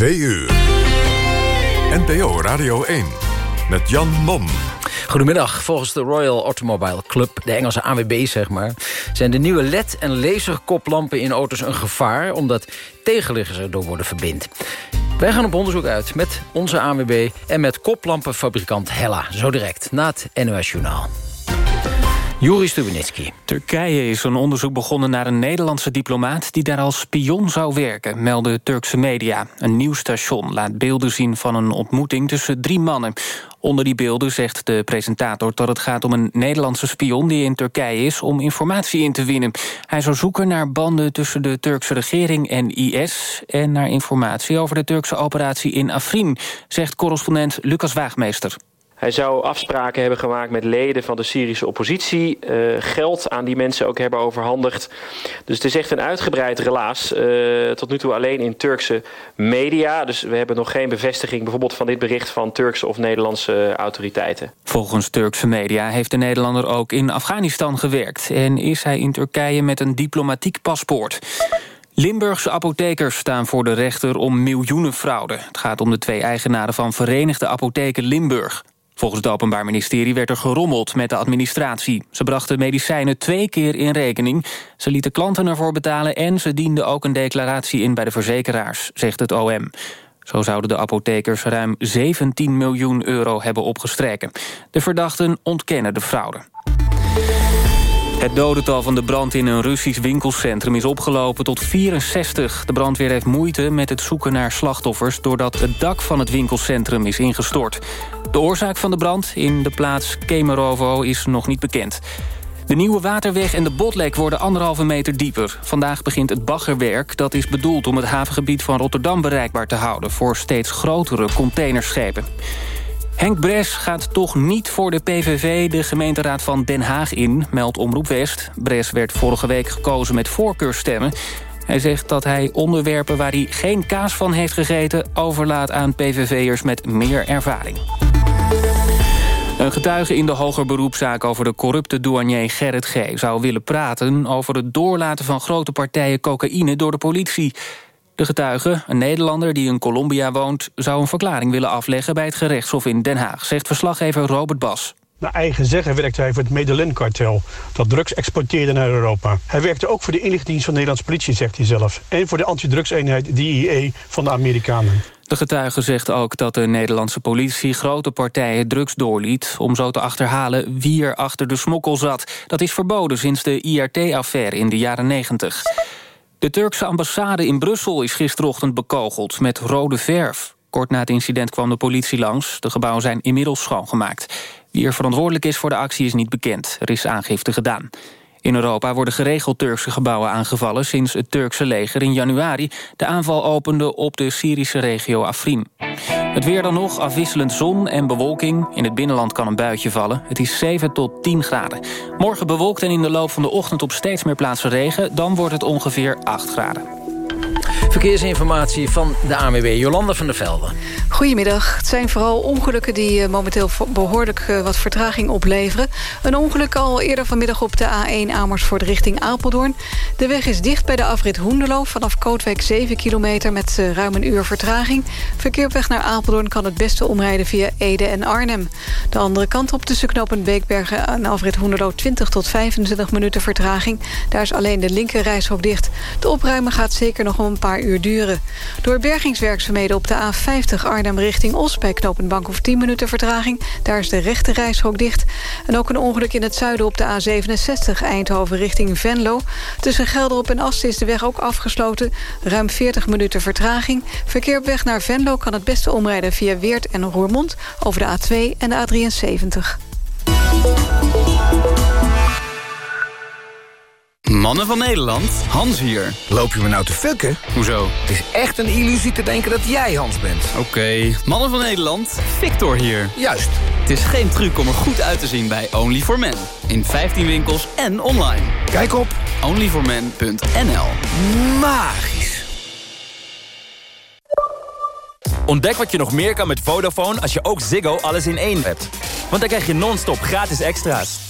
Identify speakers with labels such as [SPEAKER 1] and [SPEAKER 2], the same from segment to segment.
[SPEAKER 1] 2 uur. NPO Radio 1 met Jan Mom.
[SPEAKER 2] Goedemiddag. Volgens de Royal Automobile Club, de Engelse AWB zeg maar... zijn de nieuwe LED- en laserkoplampen in auto's een gevaar... omdat tegenliggers erdoor worden verbind. Wij gaan op onderzoek uit met onze AWB en met koplampenfabrikant Hella. Zo direct, na het NOS Journaal. Juri Stubenitski.
[SPEAKER 3] Turkije is een onderzoek begonnen naar een Nederlandse diplomaat... die daar als spion zou werken, melden Turkse media. Een nieuw station laat beelden zien van een ontmoeting tussen drie mannen. Onder die beelden zegt de presentator dat het gaat om een Nederlandse spion... die in Turkije is om informatie in te winnen. Hij zou zoeken naar banden tussen de Turkse regering en IS... en naar informatie over de Turkse operatie in Afrin... zegt correspondent Lucas Waagmeester.
[SPEAKER 4] Hij zou afspraken hebben gemaakt met leden van de Syrische oppositie. Uh, geld aan die mensen ook hebben overhandigd. Dus het is echt een uitgebreid relaas. Uh, tot nu toe alleen in Turkse media. Dus we hebben nog geen bevestiging bijvoorbeeld van dit bericht... van Turkse of Nederlandse autoriteiten.
[SPEAKER 3] Volgens Turkse media heeft de Nederlander ook in Afghanistan gewerkt. En is hij in Turkije met een diplomatiek paspoort. Limburgse apothekers staan voor de rechter om miljoenen fraude. Het gaat om de twee eigenaren van Verenigde Apotheken Limburg. Volgens het Openbaar Ministerie werd er gerommeld met de administratie. Ze brachten medicijnen twee keer in rekening. Ze lieten klanten ervoor betalen en ze dienden ook een declaratie in bij de verzekeraars, zegt het OM. Zo zouden de apothekers ruim 17 miljoen euro hebben opgestreken. De verdachten ontkennen de fraude. Het dodental van de brand in een Russisch winkelcentrum is opgelopen tot 64. De brandweer heeft moeite met het zoeken naar slachtoffers... doordat het dak van het winkelcentrum is ingestort. De oorzaak van de brand in de plaats Kemerovo is nog niet bekend. De nieuwe waterweg en de botlek worden anderhalve meter dieper. Vandaag begint het baggerwerk. Dat is bedoeld om het havengebied van Rotterdam bereikbaar te houden... voor steeds grotere containerschepen. Henk Bres gaat toch niet voor de PVV de gemeenteraad van Den Haag in, meldt Omroep West. Bres werd vorige week gekozen met voorkeurstemmen. Hij zegt dat hij onderwerpen waar hij geen kaas van heeft gegeten... overlaat aan PVV'ers met meer ervaring. Een getuige in de hoger beroepszaak over de corrupte douanier Gerrit G. zou willen praten over het doorlaten van grote partijen cocaïne door de politie. De getuige, een Nederlander die in Colombia woont... zou een verklaring willen afleggen bij het gerechtshof in Den Haag... zegt verslaggever Robert Bas.
[SPEAKER 5] Naar eigen zeggen werkte hij voor het Medellin-kartel... dat drugs exporteerde naar Europa. Hij werkte ook voor de inlichtingendienst van de Nederlandse politie, zegt hij zelf. En voor de antidrugseenheid DIE van de Amerikanen.
[SPEAKER 3] De getuige zegt ook dat de Nederlandse politie grote partijen drugs doorliet... om zo te achterhalen wie er achter de smokkel zat. Dat is verboden sinds de IRT-affaire in de jaren 90. De Turkse ambassade in Brussel is gisterochtend bekogeld met rode verf. Kort na het incident kwam de politie langs. De gebouwen zijn inmiddels schoongemaakt. Wie er verantwoordelijk is voor de actie is niet bekend. Er is aangifte gedaan. In Europa worden geregeld Turkse gebouwen aangevallen... sinds het Turkse leger in januari de aanval opende op de Syrische regio Afrin. Het weer dan nog, afwisselend zon en bewolking. In het binnenland kan een buitje vallen. Het is 7 tot 10 graden. Morgen bewolkt en in de loop van de ochtend op steeds meer plaatsen regen. Dan wordt het ongeveer 8 graden.
[SPEAKER 2] Verkeersinformatie van de ANWB, Jolanda van der Velde.
[SPEAKER 6] Goedemiddag. Het zijn vooral ongelukken die eh, momenteel behoorlijk eh, wat vertraging opleveren. Een ongeluk al eerder vanmiddag op de A1 Amersfoort richting Apeldoorn. De weg is dicht bij de afrit Hoenderloo. Vanaf Kootwijk 7 kilometer met eh, ruim een uur vertraging. Verkeer naar Apeldoorn kan het beste omrijden via Ede en Arnhem. De andere kant op tussen knopen Beekbergen en afrit Hoenderloo 20 tot 25 minuten vertraging. Daar is alleen de linker reishok dicht. De opruimen gaat zeker nog om een paar uur duren. Door bergingswerkzaamheden op de A50 Arnhem richting Os... bij knooppunt of 10 minuten vertraging. Daar is de rechte reishok dicht. En ook een ongeluk in het zuiden op de A67 Eindhoven richting Venlo. Tussen Gelderop en Ast is de weg ook afgesloten. Ruim 40 minuten vertraging. Verkeer op weg naar Venlo kan het beste omrijden via Weert en Roermond... over de A2 en de A73.
[SPEAKER 7] Mannen van Nederland, Hans hier.
[SPEAKER 8] Loop je me nou te fucken?
[SPEAKER 7] Hoezo?
[SPEAKER 8] Het is echt een illusie te denken dat jij Hans bent.
[SPEAKER 7] Oké, mannen van Nederland, Victor hier.
[SPEAKER 8] Juist.
[SPEAKER 7] Het is geen truc om er goed uit te zien bij Only for Men. In 15 winkels en online.
[SPEAKER 8] Kijk op
[SPEAKER 7] onlyformen.nl
[SPEAKER 8] Magisch.
[SPEAKER 9] Ontdek wat je nog meer kan met Vodafone als je ook Ziggo alles in één hebt. Want dan krijg je non-stop gratis extra's.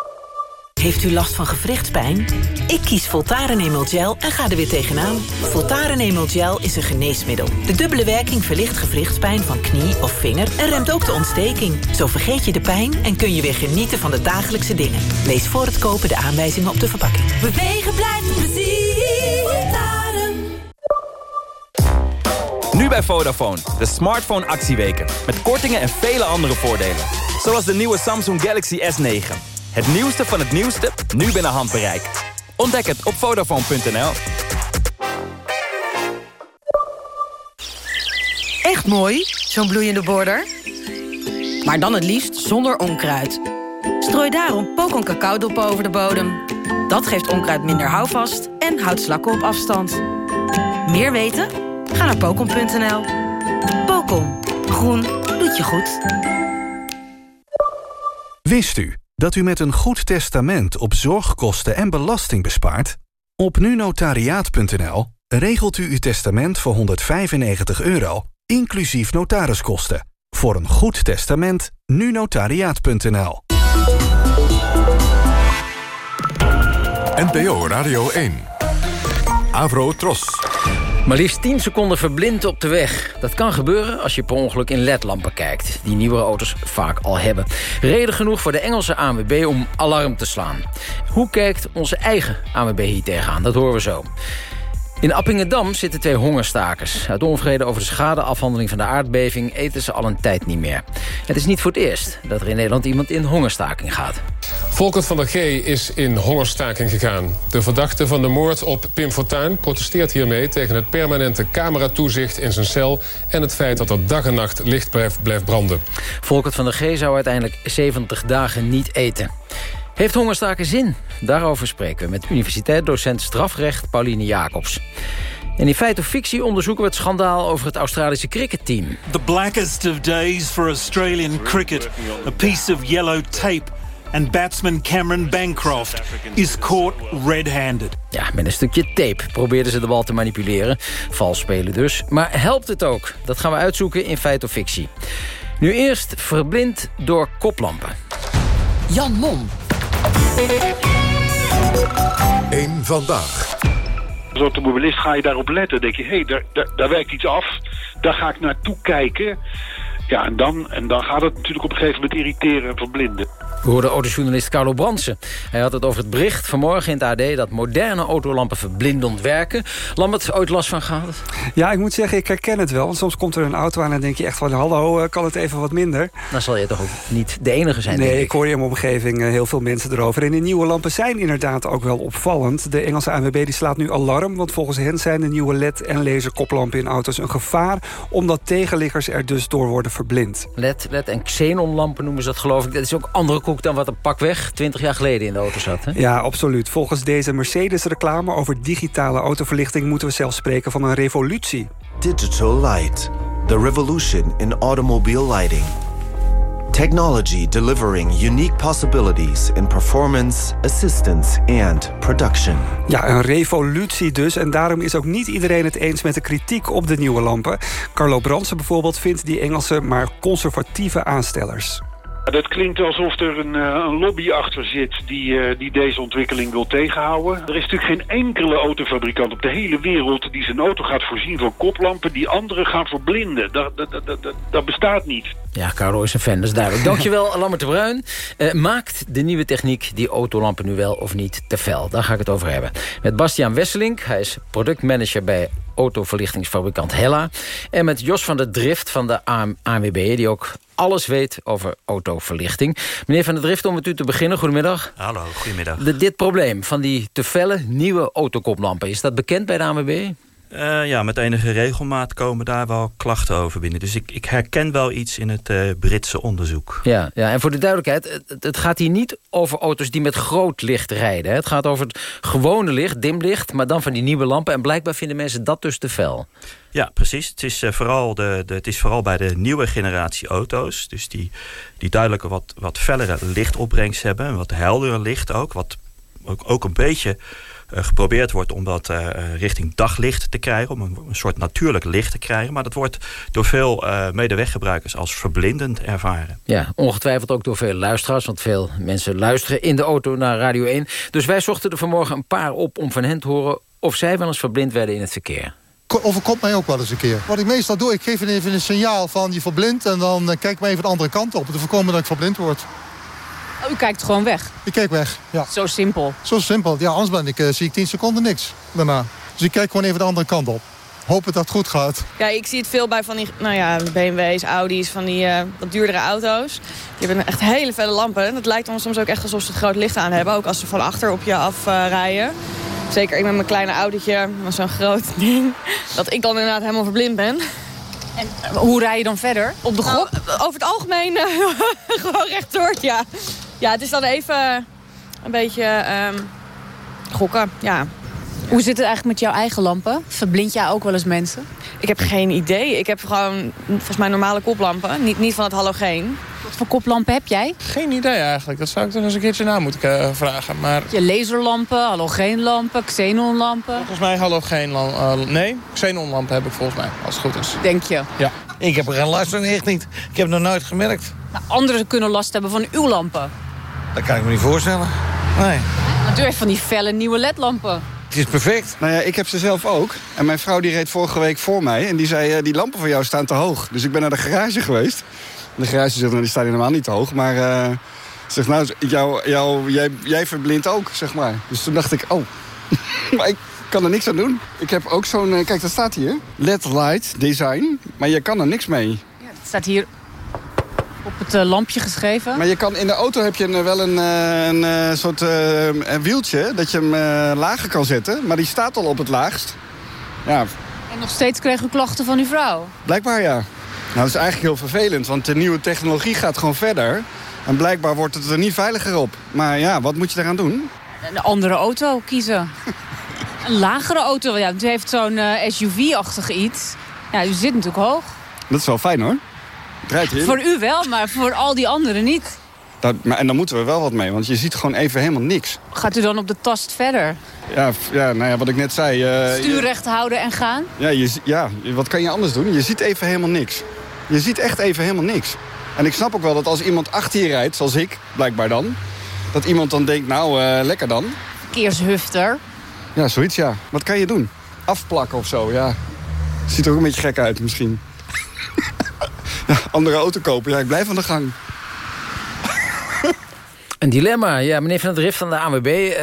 [SPEAKER 10] Heeft u last van gewrichtspijn? Ik kies Voltaren Emel Gel en ga er weer tegenaan. Voltaren Emel Gel is een geneesmiddel. De dubbele werking verlicht gewrichtspijn van knie of vinger... en remt ook de ontsteking. Zo vergeet je de pijn en kun je weer genieten van de dagelijkse dingen. Lees voor het kopen de aanwijzingen op de verpakking.
[SPEAKER 11] Bewegen blijft plezier. Voltaren.
[SPEAKER 9] Nu bij Vodafone, de smartphone actieweken. Met kortingen en vele andere voordelen. Zoals de nieuwe Samsung Galaxy S9. Het nieuwste van het nieuwste, nu binnen handbereik. Ontdek het op Vodafone.nl.
[SPEAKER 12] Echt mooi, zo'n bloeiende border. Maar dan het liefst zonder onkruid. Strooi daarom pokon cacaodop over de bodem. Dat geeft onkruid minder houvast en houdt slakken op afstand. Meer weten? Ga naar pokon.nl. Pokon. Groen doet je goed.
[SPEAKER 13] Wist u dat u met een goed testament op zorgkosten en belasting bespaart? Op nunotariaat.nl regelt u uw testament voor 195 euro, inclusief notariskosten. Voor een goed testament, nunotariaat.nl.
[SPEAKER 1] NPO Radio 1. Avro Tros.
[SPEAKER 2] Maar liefst 10 seconden verblind op de weg. Dat kan gebeuren als je per ongeluk in ledlampen kijkt... die nieuwere auto's vaak al hebben. Reden genoeg voor de Engelse ANWB om alarm te slaan. Hoe kijkt onze eigen ANWB hier tegenaan? Dat horen we zo. In Appingedam zitten twee hongerstakers. Uit onvrede over de schadeafhandeling van de aardbeving... eten ze al een tijd niet meer. Het is niet voor het eerst dat er in Nederland iemand in hongerstaking gaat.
[SPEAKER 14] Volkert van der G is in hongerstaking gegaan. De verdachte van de moord op Pim Fortuyn protesteert hiermee... tegen het permanente cameratoezicht in zijn cel... en het feit dat er dag en nacht licht blijft, blijft branden.
[SPEAKER 2] Volkert van der G zou uiteindelijk 70 dagen niet eten. Heeft hongerstaken zin? Daarover spreken we met universiteitsdocent strafrecht Pauline Jacobs. En in feit of fictie onderzoeken we het schandaal over het Australische cricketteam.
[SPEAKER 15] The blackest of days for Australian cricket. A piece of yellow tape and batsman Cameron Bancroft is caught red-handed.
[SPEAKER 2] Ja, met een stukje tape probeerden ze de bal te manipuleren. Vals spelen dus. Maar helpt het ook? Dat gaan we uitzoeken in feit of fictie. Nu eerst verblind door koplampen.
[SPEAKER 11] Jan Mom.
[SPEAKER 1] Eén vandaag.
[SPEAKER 16] Als automobilist ga je daarop letten. denk je, hé, hey, daar, daar, daar werkt iets af. Daar ga ik naartoe kijken. Ja, en dan, en dan gaat het natuurlijk op een gegeven moment irriteren en verblinden.
[SPEAKER 2] We hoorden autojournalist Carlo Bransen. Hij had het over het bericht vanmorgen in het AD... dat moderne autolampen verblindend werken. Lambert, ooit last van gehad?
[SPEAKER 17] Ja, ik moet zeggen, ik herken het wel. Want soms komt er een auto aan en denk je echt van... hallo, eh, kan het even wat minder?
[SPEAKER 2] Dan zal je toch ook niet de enige zijn,
[SPEAKER 17] Nee,
[SPEAKER 2] ik.
[SPEAKER 17] ik hoor in mijn omgeving eh, heel veel mensen erover. En de nieuwe lampen zijn inderdaad ook wel opvallend. De Engelse ANWB die slaat nu alarm... want volgens hen zijn de nieuwe LED- en laserkoplampen in auto's een gevaar... omdat tegenliggers er dus door worden verblind.
[SPEAKER 2] LED, LED en xenonlampen noemen ze dat geloof ik. Dat is ook andere koek dan wat een pak weg 20 jaar geleden in de auto zat. Hè?
[SPEAKER 17] Ja, absoluut. Volgens deze Mercedes-reclame over digitale autoverlichting... moeten we zelfs spreken van een revolutie.
[SPEAKER 18] Digital light, the revolution in automobile lighting. Technology delivering unique possibilities in performance, assistance and production.
[SPEAKER 17] Ja, een revolutie dus. En daarom is ook niet iedereen het eens met de kritiek op de nieuwe lampen. Carlo Bransen bijvoorbeeld vindt die Engelse maar conservatieve aanstellers.
[SPEAKER 16] Dat klinkt alsof er een, eh, een lobby achter zit die, eh, die deze ontwikkeling wil tegenhouden. Er is natuurlijk geen enkele autofabrikant op de hele wereld die zijn auto gaat voorzien van koplampen die anderen gaan verblinden. Dat, dat, dat, dat, dat bestaat niet.
[SPEAKER 2] Ja, Carlo is een fan, dat is duidelijk. Dankjewel, Lambert de Bruin. Eh, maakt de nieuwe techniek die autolampen nu wel of niet te fel? Daar ga ik het over hebben. Met Bastiaan Wesselink, hij is productmanager bij autoverlichtingsfabrikant Hella. En met Jos van der Drift van de ANWB, die ook alles weet over autoverlichting. Meneer van der Drift, om met u te beginnen, goedemiddag.
[SPEAKER 19] Hallo, goedemiddag.
[SPEAKER 2] De, dit probleem van die te felle nieuwe autokoplampen, is dat bekend bij de ANWB?
[SPEAKER 19] Uh, ja, met enige regelmaat komen daar wel klachten over binnen. Dus ik, ik herken wel iets in het uh, Britse onderzoek.
[SPEAKER 2] Ja, ja, en voor de duidelijkheid, het, het, gaat hier niet over auto's die met groot licht rijden. Het gaat over het gewone licht, dimlicht, maar dan van die nieuwe lampen. En blijkbaar vinden mensen dat dus te fel.
[SPEAKER 19] Ja, precies. Het is, uh, vooral, de, de, het is vooral bij de nieuwe generatie auto's. Dus die, die duidelijk wat, wat fellere lichtopbrengst hebben. Wat heldere licht ook. Wat ook, ook een beetje geprobeerd wordt om dat richting daglicht te krijgen. Om een, een, soort natuurlijk licht te krijgen. Maar dat wordt door veel medeweggebruikers als verblindend ervaren.
[SPEAKER 2] Ja, ongetwijfeld ook door veel luisteraars. Want veel mensen luisteren in de auto naar Radio 1. Dus wij zochten er vanmorgen een paar op om van hen te horen... of zij wel eens verblind werden in het verkeer
[SPEAKER 20] overkomt mij ook wel eens een keer. Wat ik meestal doe, ik geef even een signaal van je verblind... en dan kijk ik maar even de andere kant op. Om te voorkomen dat ik verblind word.
[SPEAKER 21] Oh, u kijkt gewoon weg?
[SPEAKER 20] Ik kijk weg, ja.
[SPEAKER 21] Zo simpel?
[SPEAKER 20] Zo simpel. Ja, anders ben ik, uh, zie ik 10 seconden niks daarna. Dus ik kijk gewoon even de andere kant op. Hopen dat het goed gaat.
[SPEAKER 21] Ja, ik zie het veel bij van die nou ja, BMW's, Audi's, van die uh, wat duurdere auto's. Die hebben echt hele felle lampen. En het lijkt dan soms ook echt alsof ze het groot licht aan hebben. Ook als ze van achter op je afrijden. Uh, Zeker ik met mijn kleine autootje, met zo'n groot ding. Dat ik dan inderdaad helemaal verblind ben. En hoe rij je dan verder? Op de grond? Nou, over het algemeen uh, gewoon rechtdoor, ja. Ja, het is dan even een beetje um, gokken, ja. Hoe zit het eigenlijk met jouw eigen lampen? Verblind jij ook wel eens mensen? Ik heb geen idee. Ik heb gewoon volgens mij normale koplampen. Niet, niet van het halogeen. Wat voor koplampen heb jij?
[SPEAKER 22] Geen idee eigenlijk. Dat zou ik dan eens een keertje na moeten uh, vragen. Maar...
[SPEAKER 21] Je laserlampen, halogeenlampen, xenonlampen?
[SPEAKER 22] Volgens mij halogeenlampen. Uh, nee, xenonlampen heb ik volgens mij, als het goed is.
[SPEAKER 21] Denk je?
[SPEAKER 22] Ja.
[SPEAKER 23] Ik heb er geen last van, echt niet. Ik heb het nog nooit gemerkt.
[SPEAKER 21] Nou, anderen kunnen last hebben van uw lampen.
[SPEAKER 23] Dat kan ik me niet voorstellen. Nee.
[SPEAKER 21] Want u heeft van die felle nieuwe ledlampen.
[SPEAKER 23] Het is perfect.
[SPEAKER 24] Nou ja, ik heb ze zelf ook. En mijn vrouw die reed vorige week voor mij. En die zei, uh, die lampen van jou staan te hoog. Dus ik ben naar de garage geweest. De garage zegt, nou, die staan helemaal niet te hoog. Maar uh, zegt, nou, jou, jou, jij, jij verblindt ook, zeg maar. Dus toen dacht ik, oh, maar ik kan er niks aan doen. Ik heb ook zo'n, uh, kijk, dat staat hier. LED light design. Maar je kan er niks mee.
[SPEAKER 21] Ja, dat staat hier op het uh, lampje geschreven.
[SPEAKER 24] Maar je kan, in de auto heb je een, wel een, een, een soort een wieltje... dat je hem lager kan zetten. Maar die staat al op het laagst. Ja.
[SPEAKER 21] En nog steeds kreeg u klachten van uw vrouw?
[SPEAKER 24] Blijkbaar, ja. Nou, dat is eigenlijk heel vervelend, want de nieuwe technologie gaat gewoon verder. En blijkbaar wordt het er niet veiliger op. Maar ja, wat moet je eraan doen?
[SPEAKER 21] Een andere auto kiezen. een lagere auto, ja, u heeft zo'n SUV-achtig iets. Ja, u zit natuurlijk hoog.
[SPEAKER 24] Dat is wel fijn hoor. Draait.
[SPEAKER 21] Voor u wel, maar voor al die anderen niet.
[SPEAKER 24] Dat, maar, en dan moeten we wel wat mee, want je ziet gewoon even helemaal niks.
[SPEAKER 21] Gaat u dan op de tast verder?
[SPEAKER 24] Ja, ja nou ja, wat ik net zei. Uh,
[SPEAKER 21] Stuur recht houden en gaan?
[SPEAKER 24] Ja, je, ja, wat kan je anders doen? Je ziet even helemaal niks. Je ziet echt even helemaal niks. En ik snap ook wel dat als iemand achter je rijdt, zoals ik, blijkbaar dan... dat iemand dan denkt, nou, uh, lekker dan.
[SPEAKER 21] Verkeershufter.
[SPEAKER 24] Ja, zoiets, ja. Wat kan je doen? Afplakken of zo, ja. Ziet er ook een beetje gek uit, misschien. andere auto kopen, ja, ik blijf aan de gang.
[SPEAKER 2] Een dilemma. Ja, meneer Van der Drift van de ANWB. Uh,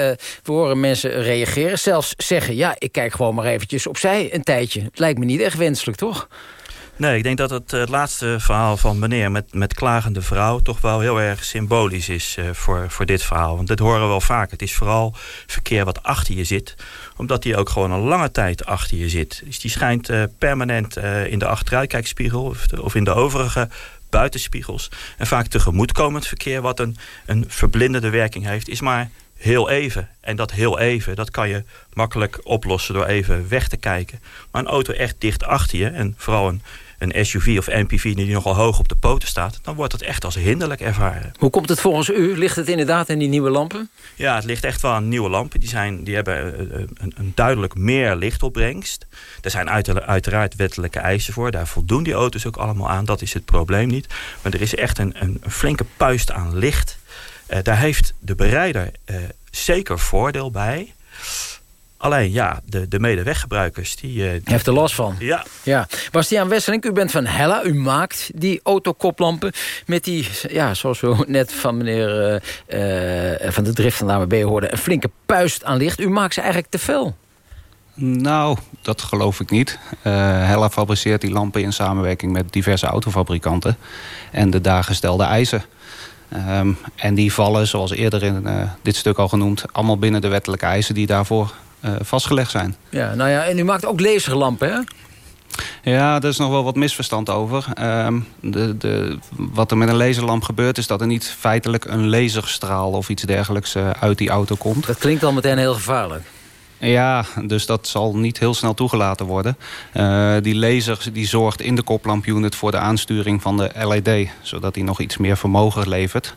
[SPEAKER 2] we horen mensen reageren. Zelfs zeggen, ja, ik kijk gewoon maar eventjes opzij een tijdje. Het lijkt me niet echt wenselijk, toch?
[SPEAKER 19] Nee, ik denk dat het, het laatste verhaal van meneer met, met klagende vrouw... toch wel heel erg symbolisch is uh, voor, voor dit verhaal. Want dit horen we wel vaak. Het is vooral verkeer wat achter je zit. Omdat die ook gewoon een lange tijd achter je zit. Dus die schijnt uh, permanent in de achteruitkijkspiegel... Of, of in de overige buitenspiegels. En vaak tegemoetkomend verkeer wat een, een verblindende werking heeft... is maar heel even. En dat heel even, dat kan je makkelijk oplossen door even weg te kijken. Maar een auto echt dicht achter je... en vooral een, een SUV of MPV die nogal hoog op de poten staat... dan wordt het echt als hinderlijk ervaren.
[SPEAKER 2] Hoe komt het volgens u? Ligt het inderdaad in die nieuwe lampen?
[SPEAKER 19] Ja, het ligt echt wel aan nieuwe lampen. Die, zijn, die hebben een, een duidelijk meer lichtopbrengst. Er zijn uiteraard wettelijke eisen voor. Daar voldoen die auto's ook allemaal aan. Dat is het probleem niet. Maar er is echt een, een, een flinke puist aan licht... Uh, daar heeft de bereider uh, zeker voordeel bij. Alleen ja, de, de medeweggebruikers... Die, uh, die
[SPEAKER 2] heeft er last van.
[SPEAKER 19] Ja.
[SPEAKER 2] ja. Bastiaan Wesseling, u bent van Hella. U maakt die autokoplampen met die, ja, zoals we net van meneer Van de Drift van de AMB hoorden... een flinke puist aan licht. U maakt ze eigenlijk te veel.
[SPEAKER 25] Nou, dat geloof ik niet. Uh, Hella fabriceert die lampen in samenwerking met diverse autofabrikanten. En de daar gestelde eisen. Um, en die vallen, zoals eerder in uh, dit stuk al genoemd... allemaal binnen de wettelijke eisen die daarvoor vastgelegd zijn.
[SPEAKER 2] Ja, nou ja, en u maakt ook laserlampen, hè?
[SPEAKER 25] Ja, er is nog wel wat misverstand over. Um, de, de, wat er met een laserlamp gebeurt... is dat er niet feitelijk een laserstraal of iets dergelijks uh, uit die auto komt.
[SPEAKER 2] Dat klinkt al meteen heel gevaarlijk.
[SPEAKER 25] Ja, dus dat zal niet heel snel toegelaten worden. Uh, die laser die zorgt in de koplampunit voor de aansturing van de LED... zodat die nog iets meer vermogen levert.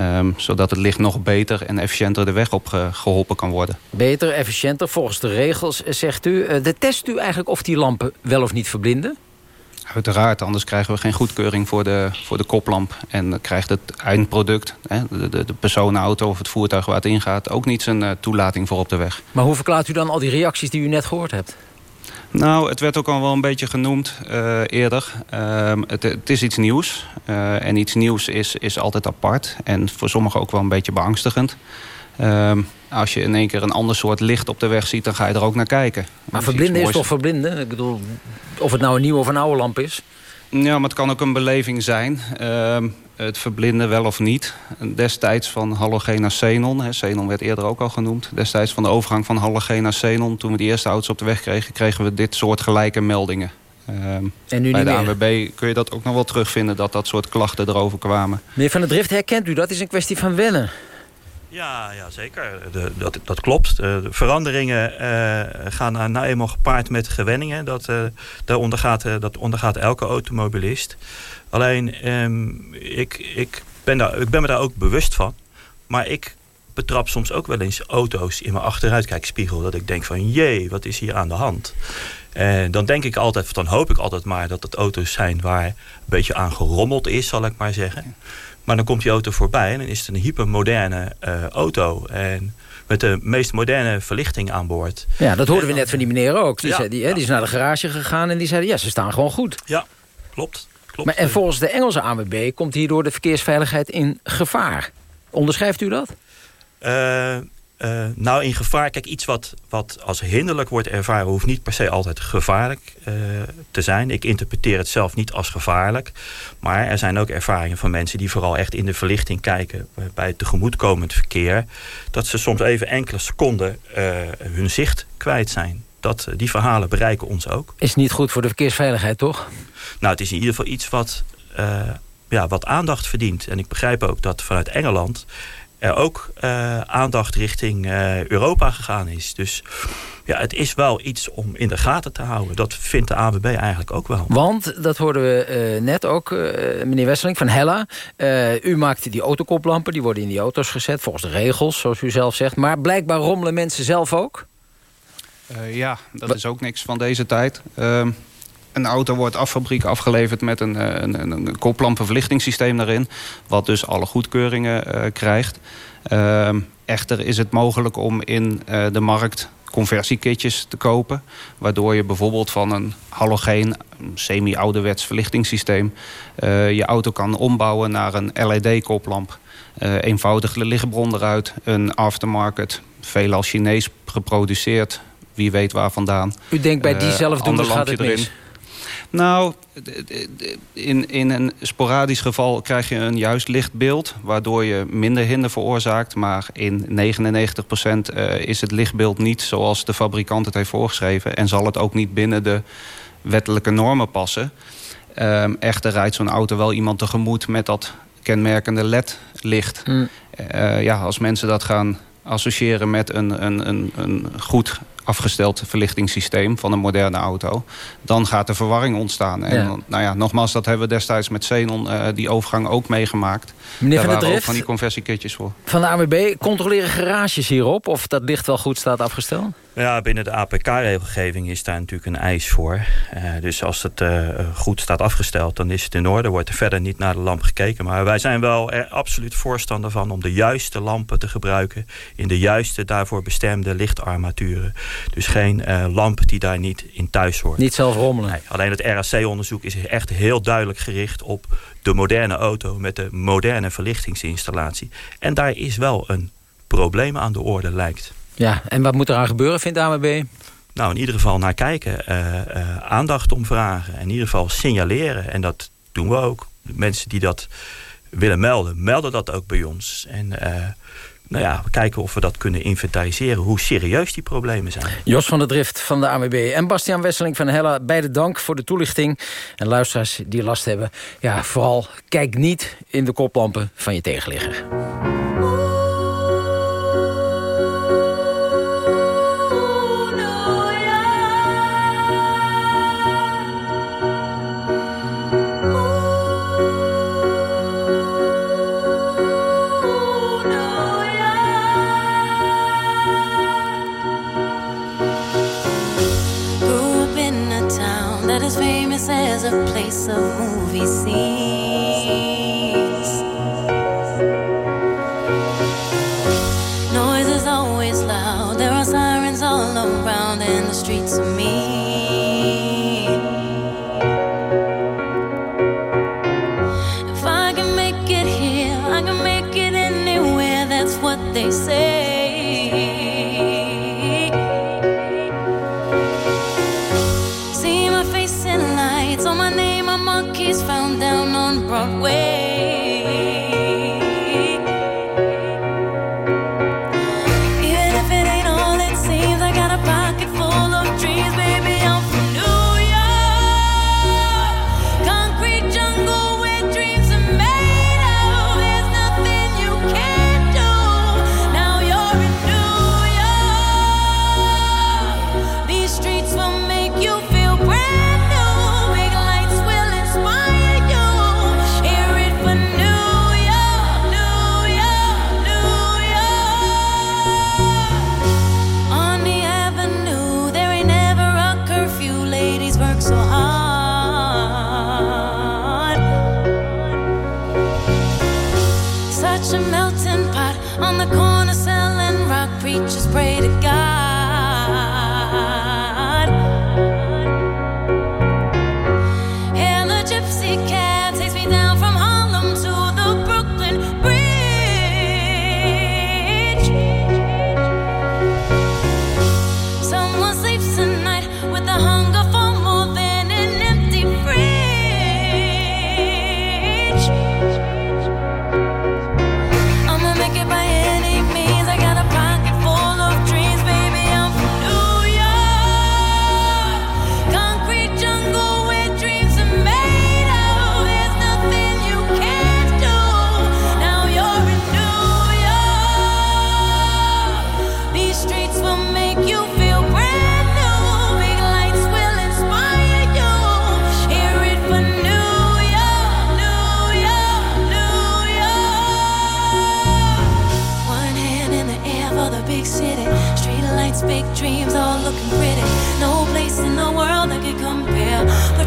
[SPEAKER 25] Um, zodat het licht nog beter en efficiënter de weg op ge geholpen kan worden.
[SPEAKER 2] Beter, efficiënter, volgens de regels, zegt u. Uh, de test u eigenlijk of die lampen wel of niet verblinden?
[SPEAKER 25] Uiteraard, anders krijgen we geen goedkeuring voor de, voor de koplamp. En krijgt het eindproduct, hè, de, de, de personenauto of het voertuig waar het ingaat... ook niet zijn uh, toelating voor op de weg.
[SPEAKER 2] Maar hoe verklaart u dan al die reacties die u net gehoord hebt?
[SPEAKER 25] Nou, het werd ook al wel een beetje genoemd uh, eerder. Uh, het, het, is iets nieuws. Uh, en iets nieuws is, is altijd apart. En voor sommigen ook wel een beetje beangstigend. Ehm, als je in één keer een ander soort licht op de weg ziet... dan ga je er ook naar kijken.
[SPEAKER 2] Maar verblinden is toch verblinden? Ik bedoel, of het nou een nieuwe of een oude lamp is?
[SPEAKER 25] Ja, maar het kan ook een beleving zijn. Uh, het verblinden wel of niet. Destijds van halogeen naar xenon. Hè, xenon werd eerder ook al genoemd. Destijds van de overgang van halogeen naar xenon. Toen we die eerste auto's op de weg kregen... kregen we dit soort gelijke meldingen. Uh,
[SPEAKER 2] en nu
[SPEAKER 25] bij
[SPEAKER 2] de
[SPEAKER 25] ANWB kun je dat ook nog wel terugvinden... dat dat soort klachten erover kwamen.
[SPEAKER 2] Meneer Van der Drift, herkent u dat? is een kwestie van wennen.
[SPEAKER 19] Ja, ja zeker. Dat, dat klopt. De, de veranderingen uh, gaan nou eenmaal gepaard met gewenningen. Dat, uh, ondergaat, uh, dat ondergaat elke automobilist. Alleen, um, ik, ik, ben daar, ik ben me daar ook bewust van. Maar ik betrap soms ook wel eens auto's in mijn achteruitkijkspiegel. Dat ik denk van, jee, wat is hier aan de hand? En dan denk ik altijd, dan hoop ik altijd maar dat het auto's zijn waar een beetje aan gerommeld is, zal ik maar zeggen. Maar dan komt die auto voorbij en dan is het een hypermoderne uh, auto. En met de meest moderne verlichting aan boord.
[SPEAKER 2] Ja, dat hoorden we net van die meneer ook. Die, ja, zei, die, is naar de garage gegaan en die zeiden... ja, ze staan gewoon goed.
[SPEAKER 19] Ja, klopt. klopt.
[SPEAKER 2] Maar, en volgens de Engelse ANWB komt hierdoor de verkeersveiligheid in gevaar. Onderschrijft u dat?
[SPEAKER 19] Uh, uh, nou, in gevaar, kijk, iets wat, wat als hinderlijk wordt ervaren... hoeft niet per se altijd gevaarlijk uh, te zijn. Ik interpreteer het zelf niet als gevaarlijk. Maar er zijn ook ervaringen van mensen die vooral echt in de verlichting kijken... bij het tegemoetkomend verkeer... dat ze soms even enkele seconden uh, hun zicht kwijt zijn. Dat, die verhalen bereiken ons ook.
[SPEAKER 2] Is niet goed voor de verkeersveiligheid, toch?
[SPEAKER 19] Nou, het is in ieder geval iets wat, ja, wat aandacht verdient. En ik begrijp ook dat vanuit Engeland er ook uh, aandacht richting uh, Europa gegaan is. Dus ja, het is wel iets om in de gaten te houden. Dat vindt de AWB eigenlijk ook wel.
[SPEAKER 2] Want, dat hoorden we uh, net ook, meneer Wesseling van Hella... u maakt die autokoplampen, die worden in die auto's gezet... volgens de regels, zoals u zelf zegt. Maar blijkbaar rommelen mensen zelf ook?
[SPEAKER 25] ja, dat is ook niks van deze tijd. Ehm, een auto wordt af fabriek afgeleverd met een, een, een, een koplampenverlichtingssysteem daarin. Wat dus alle goedkeuringen uh, krijgt. Uh, echter is het mogelijk om in uh, de markt conversiekitjes te kopen. Waardoor je bijvoorbeeld van een halogeen, semi-ouderwets verlichtingssysteem... Je auto kan ombouwen naar een LED-koplamp. Eenvoudige lichtbron eruit, een aftermarket, veelal Chinees geproduceerd. Wie weet waar vandaan.
[SPEAKER 2] U denkt bij die zelf doen gaat het mis?
[SPEAKER 25] Nou, in, in een sporadisch geval krijg je een juist lichtbeeld... waardoor je minder hinder veroorzaakt. Maar in 99% is het lichtbeeld niet zoals de fabrikant het heeft voorgeschreven... en zal het ook niet binnen de wettelijke normen passen. Um, echter rijdt zo'n auto wel iemand tegemoet met dat kenmerkende LED-licht. Mm. Uh, ja, als mensen dat gaan associëren met een, een, een, een goed afgesteld verlichtingssysteem van een moderne auto... dan gaat er verwarring ontstaan. En ja. nou ja, nogmaals, dat hebben we destijds met Xenon uh, die overgang ook meegemaakt.
[SPEAKER 2] Meneer
[SPEAKER 25] Daar
[SPEAKER 2] van der Drift,
[SPEAKER 25] van die conversiekitjes voor.
[SPEAKER 2] Van de AWB, controleren garages hierop of dat licht wel goed staat afgesteld?
[SPEAKER 19] Ja, binnen de APK-regelgeving is daar natuurlijk een eis voor. Uh, dus als het uh, goed staat afgesteld, dan is het in orde. Wordt er verder niet naar de lamp gekeken. Maar wij zijn wel er absoluut voorstander van om de juiste lampen te gebruiken... in de juiste daarvoor bestemde lichtarmaturen. Dus geen uh, lamp die daar niet in thuis hoort.
[SPEAKER 2] Niet zelf rommelen.
[SPEAKER 19] Nee, alleen het RAC-onderzoek is echt heel duidelijk gericht op de moderne auto... met de moderne verlichtingsinstallatie. En daar is wel een probleem aan de orde, lijkt.
[SPEAKER 2] Ja, en wat moet er aan gebeuren, vindt de AWB?
[SPEAKER 19] Nou, in ieder geval naar kijken. Uh, uh, aandacht om vragen. In ieder geval signaleren. En dat doen we ook. De mensen die dat willen melden, melden dat ook bij ons. En uh, nou ja, kijken of we dat kunnen inventariseren. Hoe serieus die problemen zijn.
[SPEAKER 2] Jos van der Drift van de AWB en Bastiaan Wesseling van Hella. Beide dank voor de toelichting. En luisteraars die last hebben. Ja, vooral kijk niet in de koplampen van je tegenligger.
[SPEAKER 26] São movie.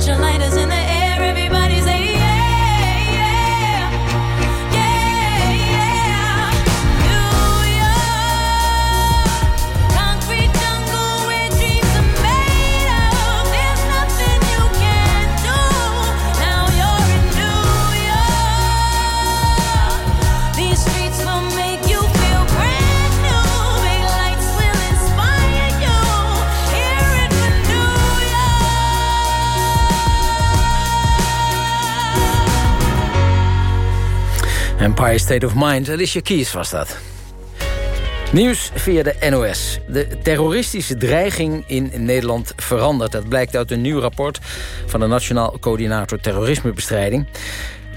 [SPEAKER 26] Your lighters in
[SPEAKER 2] Empire State of Mind, Alicia Keys was dat. Nieuws via de NOS. De terroristische dreiging in Nederland verandert. Dat blijkt uit een nieuw rapport van de Nationaal Coördinator Terrorismebestrijding.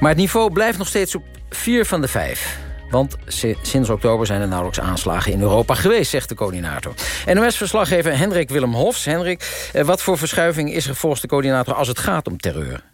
[SPEAKER 2] Maar het niveau blijft nog steeds op 4 van de 5. Want sinds oktober zijn er nauwelijks aanslagen in Europa geweest, zegt de coördinator. NOS-verslaggever Hendrik Willem Hofs. Hendrik, eh, wat voor verschuiving is er volgens de coördinator als het gaat om terreur?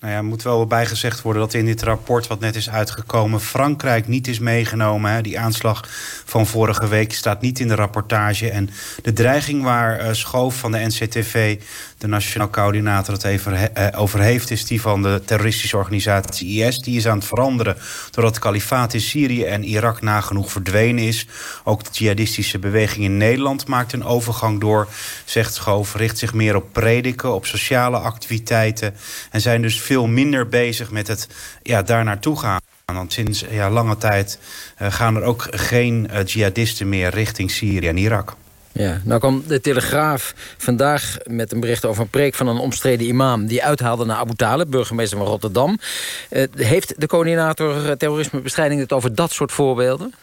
[SPEAKER 27] Nou ja, moet wel bijgezegd worden dat in dit rapport wat net is uitgekomen... Frankrijk niet is meegenomen. Die aanslag van vorige week staat niet in de rapportage. En de dreiging waar uh, Schoof van de NCTV, de Nationaal Coördinator... het even, uh, over heeft, is die van de terroristische organisatie IS. Die is aan het veranderen doordat het kalifaat in Syrië en Irak nagenoeg verdwenen is. Ook de jihadistische beweging in Nederland maakt een overgang door, zegt Schoof. Richt zich meer op prediken, op sociale activiteiten... en zijn dus veel minder bezig met het ja, daar naartoe gaan. Want sinds ja, lange tijd uh, gaan er ook geen uh, jihadisten meer richting Syrië en Irak.
[SPEAKER 2] Ja, nou kwam de Telegraaf vandaag met een bericht over een preek van een omstreden imam... die uithaalde naar Abu Talib, burgemeester van Rotterdam. Uh, heeft de coördinator terrorismebestrijding het over dat soort voorbeelden?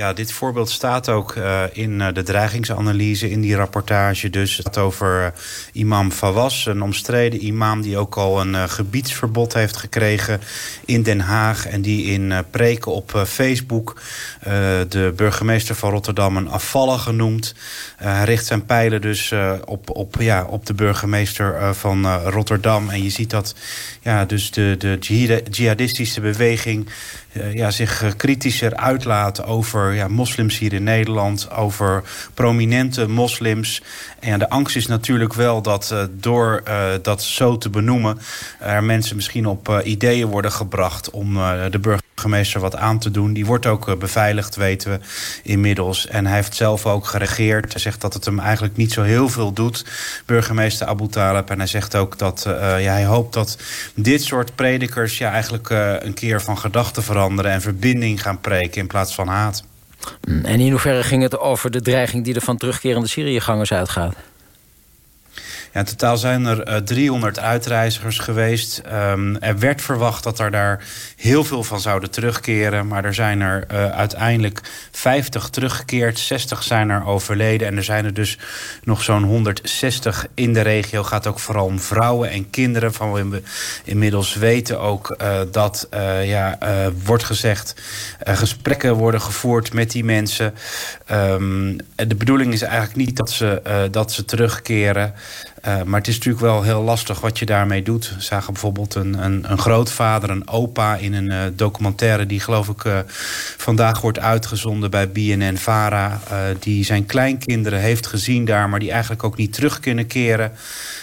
[SPEAKER 27] Ja, dit voorbeeld staat ook uh, in uh, de dreigingsanalyse in die rapportage. Dus het over uh, imam Fawaz, een omstreden imam... die ook al een gebiedsverbod heeft gekregen in Den Haag... en die in preken op Facebook de burgemeester van Rotterdam een afvallige noemt. hij richt zijn pijlen dus op, op, ja, op de burgemeester van Rotterdam. En je ziet dat ja, dus de, de jihadistische beweging eh, ja, zich eh, kritischer uitlaat over ja, moslims hier in Nederland, over prominente moslims. En de angst is natuurlijk wel dat uh, door dat zo te benoemen, er mensen misschien op ideeën worden gebracht om de burgemeester wat aan te doen. Die wordt ook beveiligd, weten we inmiddels. En hij heeft zelf ook geregeerd. Hij zegt dat het hem eigenlijk niet zo heel veel doet, burgemeester Abu Talib. En hij zegt ook dat ja, hij hoopt dat dit soort predikers ja, eigenlijk een keer van gedachten veranderen en verbinding gaan preken in plaats van haat.
[SPEAKER 2] En in hoeverre ging het over de dreiging die er van terugkerende Syriëgangers uitgaat?
[SPEAKER 27] Ja, in totaal zijn er uh, eh, 300 uitreizigers geweest. Um, er werd verwacht dat er daar heel veel van zouden terugkeren. Maar er zijn er uh, uiteindelijk 50 teruggekeerd. 60 zijn er overleden. En er zijn er dus nog zo'n 160 in de regio. gaat ook vooral om vrouwen en kinderen. Van we inmiddels weten ook uh, dat, ja, wordt gezegd... gesprekken worden gevoerd met die mensen. Um, de bedoeling is eigenlijk niet dat ze, dat ze terugkeren... Uh, maar het is natuurlijk wel heel lastig wat je daarmee doet. We zagen bijvoorbeeld een, een, een grootvader, een opa in een uh, documentaire... die geloof ik uh, vandaag wordt uitgezonden bij BNN-VARA... die zijn kleinkinderen heeft gezien daar... maar die eigenlijk ook niet terug kunnen keren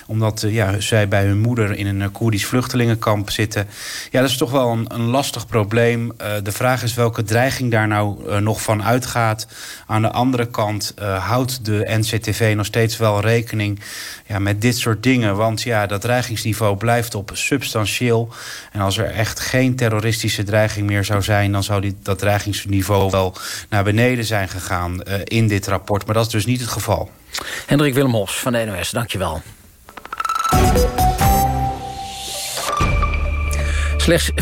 [SPEAKER 27] omdat ja, zij bij hun moeder in een Koerdisch vluchtelingenkamp zitten. Ja, dat is toch wel een, een lastig probleem. De vraag is welke dreiging daar nou nog van uitgaat. Aan de andere kant houdt de NCTV nog steeds wel rekening ja, met dit soort dingen. Want ja, dat dreigingsniveau blijft op substantieel. En als er echt geen terroristische dreiging meer zou zijn... dan zou die, dat dreigingsniveau wel naar beneden zijn gegaan in dit rapport. Maar dat is dus niet het geval.
[SPEAKER 2] Hendrik Willem Hofs van de NOS, dankjewel. Slechts 4%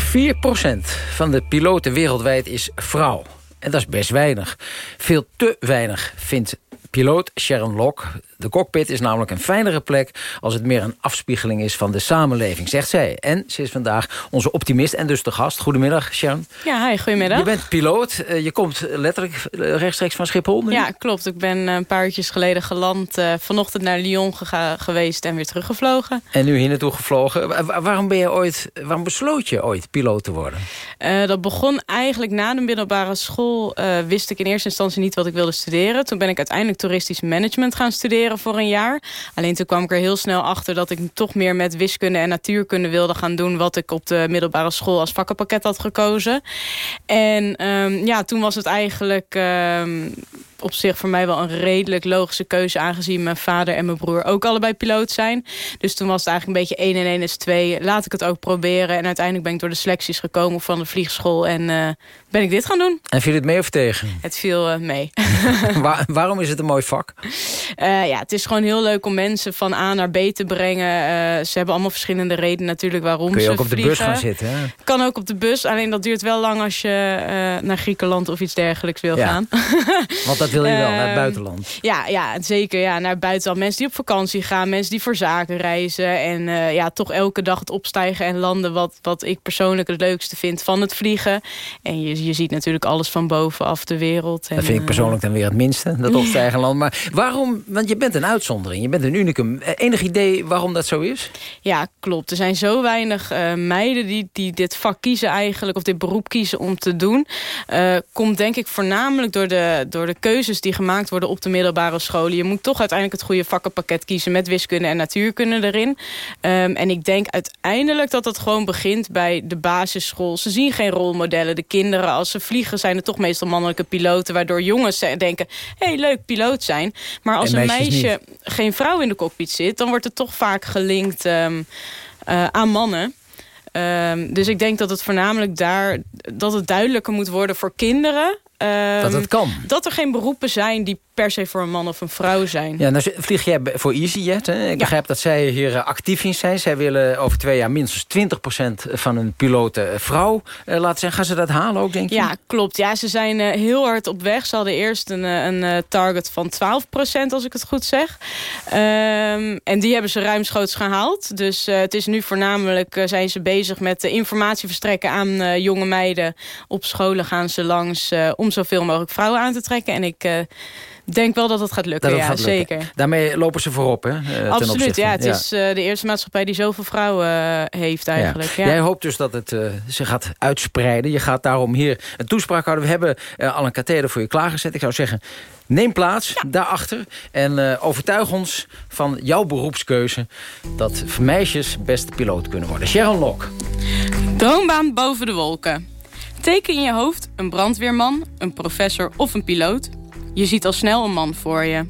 [SPEAKER 2] van de piloten wereldwijd is vrouw. En dat is best weinig. Veel te weinig, vindt piloot Sharon Locke de cockpit is namelijk een fijnere plek... als het meer een afspiegeling is van de samenleving, zegt zij. En ze is vandaag onze optimist en dus de gast. Goedemiddag, Sharon.
[SPEAKER 28] Ja, hi, goedemiddag.
[SPEAKER 2] Je bent piloot. Eh, je komt letterlijk eh, rechtstreeks van Schiphol nu?
[SPEAKER 28] Ja, klopt. Ik ben een paar uurtjes geleden geland. Vanochtend naar Lyon geweest en weer teruggevlogen.
[SPEAKER 2] En nu hier naartoe gevlogen. waarom, ben je ooit, waarom besloot je ooit piloot te worden?
[SPEAKER 28] Uh, dat begon eigenlijk na de middelbare school. wist ik in eerste instantie niet wat ik wilde studeren. Toen ben ik uiteindelijk toeristisch management gaan studeren voor een jaar. Alleen toen kwam ik er heel snel achter dat ik toch meer met wiskunde en natuurkunde wilde gaan doen... wat ik op de middelbare school als vakkenpakket had gekozen. En um, ja, toen was het eigenlijk... Um, op zich voor mij wel een redelijk logische keuze... aangezien mijn vader en mijn broer ook allebei piloot zijn. Dus toen was het eigenlijk een beetje 1 en 1 is 2. Laat ik het ook proberen. En uiteindelijk ben ik door de selecties gekomen van de vliegschool... en uh, ben ik dit gaan doen.
[SPEAKER 2] En viel het mee of tegen?
[SPEAKER 28] Het viel uh, mee.
[SPEAKER 2] Waar, waarom is het een mooi vak?
[SPEAKER 28] Uh, ja, het is gewoon heel leuk om mensen van A naar B te brengen. ze hebben allemaal verschillende redenen natuurlijk waarom ze
[SPEAKER 2] Kun je ook
[SPEAKER 28] op
[SPEAKER 2] de bus gaan zitten? Hè?
[SPEAKER 28] Kan ook op de bus, alleen dat duurt wel lang als je naar Griekenland of iets dergelijks wil
[SPEAKER 2] ja.
[SPEAKER 28] gaan.
[SPEAKER 2] Want dat wil je wel, naar het ehm, buitenland.
[SPEAKER 28] Ja, ja, zeker. Ja, naar het buitenland. Mensen die op vakantie gaan, mensen die voor zaken reizen. En uh, ja, toch elke dag het opstijgen en landen... Wat, wat ik persoonlijk het leukste vind van het vliegen. En je, je ziet natuurlijk alles van bovenaf de wereld. En,
[SPEAKER 2] dat vind ik persoonlijk dan weer het minste, dat opstijgen en landen. Maar waarom, want je bent een uitzondering, je bent een unicum. Eh, enig idee waarom dat zo is?
[SPEAKER 28] Ja, klopt. Er zijn zo weinig uh, meiden die, die dit vak kiezen eigenlijk... of dit beroep kiezen om te doen. Uh, komt denk ik voornamelijk door de, door de keuzes die gemaakt worden op de middelbare scholen. Je moet toch uiteindelijk het goede vakkenpakket kiezen... met wiskunde en natuurkunde erin. Um, en ik denk uiteindelijk dat dat gewoon begint bij de basisschool. Ze zien geen rolmodellen. De kinderen, als ze vliegen, zijn het toch meestal mannelijke piloten... waardoor jongens denken, hé, hey, leuk piloot zijn. Maar als een meisje geen vrouw in de cockpit zit... dan wordt het toch vaak gelinkt um, uh, aan mannen... Um, dus ik denk dat het voornamelijk daar dat het duidelijker moet worden voor kinderen.
[SPEAKER 2] Um, dat het kan.
[SPEAKER 28] Dat er geen beroepen zijn die per se voor een man of een vrouw zijn.
[SPEAKER 2] Ja, nou vlieg jij voor EasyJet. Hè? Ik begrijp dat zij hier eh, actief in zijn. Zij willen over twee jaar minstens 20% van hun piloten eh, vrouw uh, laten zijn. Gaan ze dat halen ook, denk je?
[SPEAKER 28] Ja, klopt. Ja, ze zijn uh, heel hard op weg. Ze hadden eerst een, een target van 12%, als ik het goed zeg. Um, en die hebben ze ruimschoots gehaald. Dus het is nu voornamelijk zijn ze bezig met informatie verstrekken aan jonge meiden. Op scholen gaan ze langs om zoveel mogelijk vrouwen aan te trekken. En ik Ik denk wel dat het gaat lukken,
[SPEAKER 2] Dat
[SPEAKER 28] ja,
[SPEAKER 2] gaat lukken.
[SPEAKER 28] zeker.
[SPEAKER 2] Daarmee lopen ze voorop, hè? eh,
[SPEAKER 28] Absoluut, ja. Het is eh, de eerste maatschappij die zoveel vrouwen eh, heeft eigenlijk. Ja.
[SPEAKER 2] Jij hoopt dus dat het zich gaat uitspreiden. Je gaat daarom hier een toespraak houden. We hebben al een katheder voor je klaargezet. Ik zou zeggen, neem plaats daarachter. En overtuig ons van jouw beroepskeuze... dat meisjes best piloot kunnen worden. Sharon Lok.
[SPEAKER 28] Droombaan boven de wolken. Teken in je hoofd een brandweerman, een professor of een piloot. Je ziet al snel een man voor je.